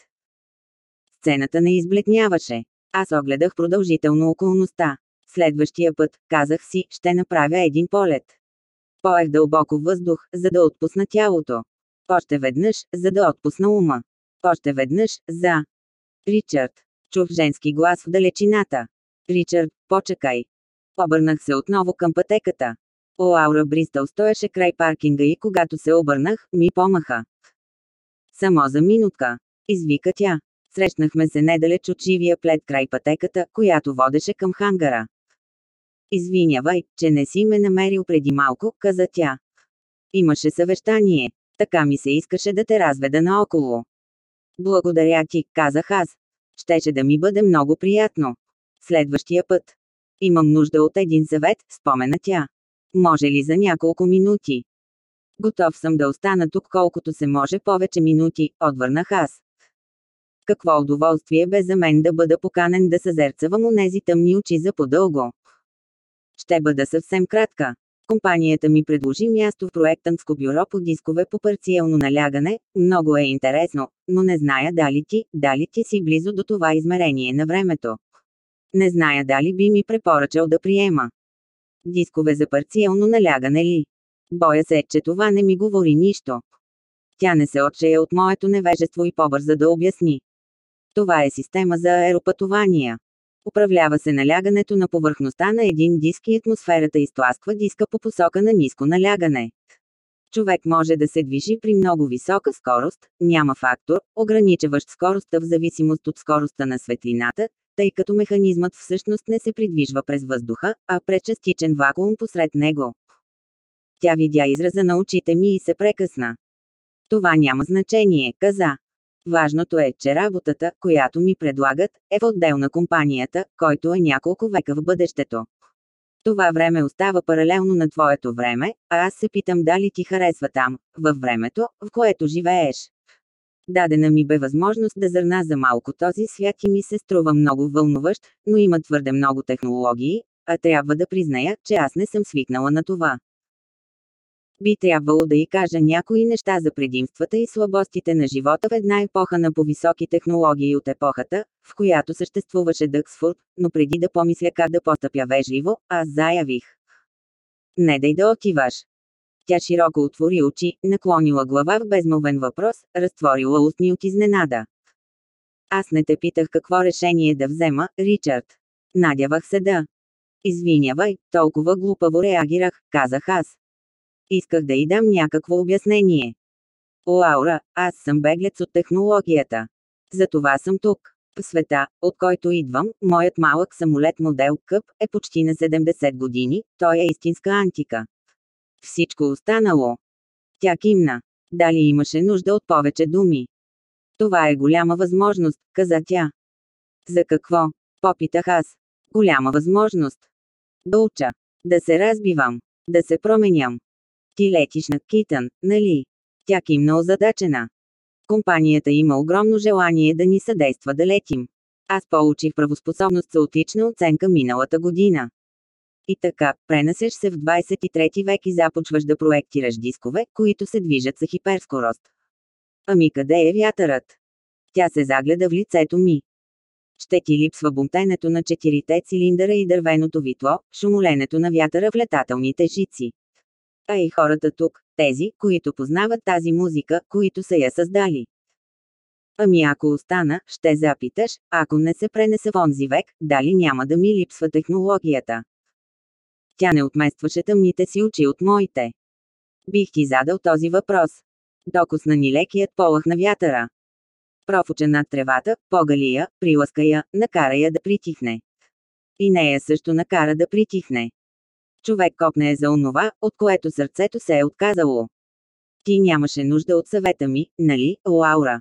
Сцената не избледняваше. Аз огледах продължително околността. Следващия път, казах си, ще направя един полет. Поех дълбоко въздух, за да отпусна тялото. Още веднъж, за да отпусна ума. Още веднъж, за. Ричард. Чух женски глас в далечината. Ричард, почекай. Обърнах се отново към пътеката. Лаура Бристъл стоеше край паркинга и когато се обърнах, ми помаха. Само за минутка. Извика тя. Срещнахме се недалеч от живия плед край пътеката, която водеше към хангара. Извинявай, че не си ме намерил преди малко, каза тя. Имаше съвещание. Така ми се искаше да те разведа наоколо. Благодаря ти, казах аз. Щеше да ми бъде много приятно. Следващия път. Имам нужда от един съвет, спомена тя. Може ли за няколко минути? Готов съм да остана тук колкото се може повече минути, отвърнах аз. Какво удоволствие бе за мен да бъда поканен да съзерцавам онези тъмни очи за по-дълго. Ще бъда съвсем кратка. Компанията ми предложи място в проектантско бюро по дискове по парциално налягане, много е интересно, но не зная дали ти, дали ти си близо до това измерение на времето. Не зная дали би ми препоръчал да приема. Дискове за парциално налягане ли? Боя се, че това не ми говори нищо. Тя не се отчая от моето невежество и побърза да обясни. Това е система за аеропътувания. Управлява се налягането на повърхността на един диск и атмосферата изтласква диска по посока на ниско налягане. Човек може да се движи при много висока скорост, няма фактор, ограничаващ скоростта в зависимост от скоростта на светлината, тъй като механизмът всъщност не се придвижва през въздуха, а през частичен вакуум посред него. Тя видя израза на очите ми и се прекъсна. Това няма значение, каза. Важното е, че работата, която ми предлагат, е в отдел на компанията, който е няколко века в бъдещето. Това време остава паралелно на твоето време, а аз се питам дали ти харесва там, във времето, в което живееш. Дадена ми бе възможност да зърна за малко този свят и ми се струва много вълнуващ, но има твърде много технологии, а трябва да призная, че аз не съм свикнала на това. Би трябвало да й кажа някои неща за предимствата и слабостите на живота в една епоха на повисоки технологии от епохата, в която съществуваше Дъксфорд, но преди да помисля как да постъпя вежливо, аз заявих. Не дай да отиваш. Тя широко отвори очи, наклонила глава в безмовен въпрос, разтворила устни от изненада. Аз не те питах какво решение да взема, Ричард. Надявах се да. Извинявай, толкова глупаво реагирах, казах аз. Исках да й дам някакво обяснение. Лаура, аз съм беглец от технологията. Затова съм тук. В света, от който идвам, моят малък самолет модел Къп е почти на 70 години, той е истинска антика. Всичко останало. Тя кимна. Дали имаше нужда от повече думи? Това е голяма възможност, каза тя. За какво? Попитах аз. Голяма възможност. Да уча. Да се разбивам. Да се променям. Ти летиш над Китън, нали? Тя кимна озадачена. Компанията има огромно желание да ни съдейства да летим. Аз получих правоспособност за отлична оценка миналата година. И така, пренасеш се в 23 век и започваш да проектираш дискове, които се движат за хиперскорост. Ами къде е вятърът? Тя се загледа в лицето ми. Ще ти липсва бумтенето на четирите цилиндъра и дървеното витло, шумоленето на вятъра в летателните жици а и хората тук, тези, които познават тази музика, които са я създали. Ами ако остана, ще запиташ, ако не се пренесе в онзи век, дали няма да ми липсва технологията. Тя не отместваше тъмните си очи от моите. Бих ти задал този въпрос. Докосна ни лекият полах на вятъра. Профуча над тревата, погали я, приласка я, накара я да притихне. И нея също накара да притихне. Човек копне е за онова, от което сърцето се е отказало. Ти нямаше нужда от съвета ми, нали, Лаура?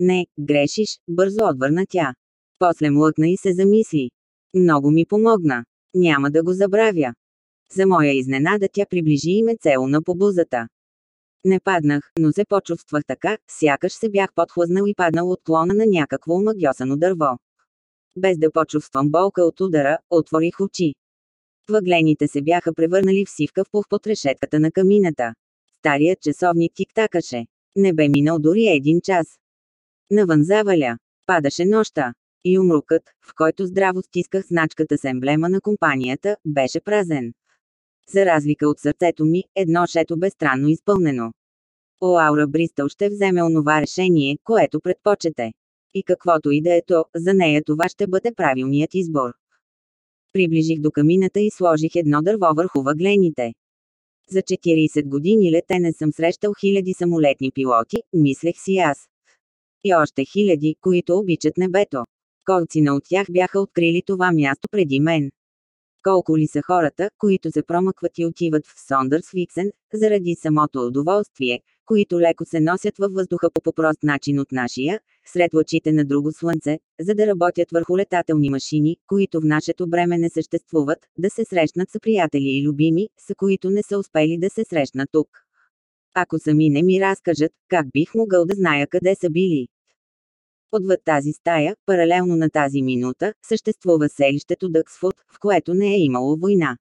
Не, грешиш, бързо отвърна тя. После млъкна и се замисли. Много ми помогна. Няма да го забравя. За моя изненада тя приближи и ме целуна по бузата. Не паднах, но се почувствах така, сякаш се бях подхлъзнал и паднал от клона на някакво омагьосано дърво. Без да почувствам болка от удара, отворих очи. Въглените се бяха превърнали в сивка в пух под решетката на камината. Старият часовник тик-такаше. Не бе минал дори един час. Навън заваля. Падаше нощта. И умрукът, в който здраво стисках значката с емблема на компанията, беше празен. За разлика от сърцето ми, едно шето бе странно изпълнено. Лаура Бристъл ще вземе онова решение, което предпочете. И каквото и да е то, за нея това ще бъде правилният избор. Приближих до камината и сложих едно дърво върху въглените. За 40 години летене съм срещал хиляди самолетни пилоти, мислех си аз. И още хиляди, които обичат небето. Колцина от тях бяха открили това място преди мен. Колко ли са хората, които се промъкват и отиват в Сондърс Виксен, заради самото удоволствие, които леко се носят във въздуха по попрост начин от нашия, сред лъчите на друго слънце, за да работят върху летателни машини, които в нашето време не съществуват, да се срещнат с приятели и любими, с които не са успели да се срещнат тук. Ако сами не ми разкажат, как бих могъл да зная къде са били? Отвъд тази стая, паралелно на тази минута, съществува селището Дъксфуд, в което не е имало война.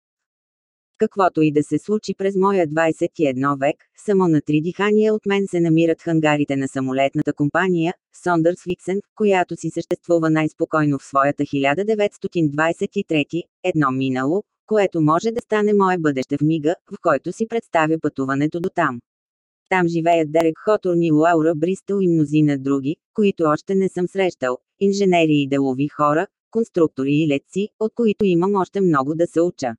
Каквото и да се случи през моя 21 век, само на три дихания от мен се намират хангарите на самолетната компания, Сондърс Виксен, която си съществува най-спокойно в своята 1923, едно минало, което може да стане мое бъдеще в мига, в който си представя пътуването до там. Там живеят Дерек Хоторн и Лаура Бристъл и мнозина други, които още не съм срещал, инженери и делови хора, конструктори и летци, от които имам още много да се уча.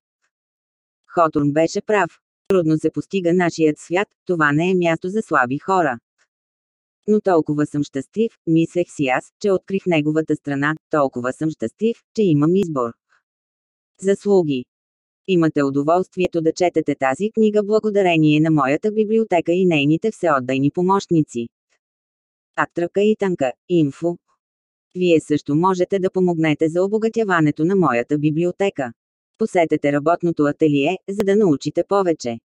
Хоторн беше прав. Трудно се постига нашият свят, това не е място за слаби хора. Но толкова съм щастлив, мислех си аз, че открих неговата страна, толкова съм щастлив, че имам избор. Заслуги. Имате удоволствието да четете тази книга благодарение на моята библиотека и нейните всеотдайни помощници. Атрака и Танка, Инфо. Вие също можете да помогнете за обогатяването на моята библиотека. Посетете работното ателие, за да научите повече.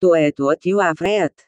Туето от Юафреят.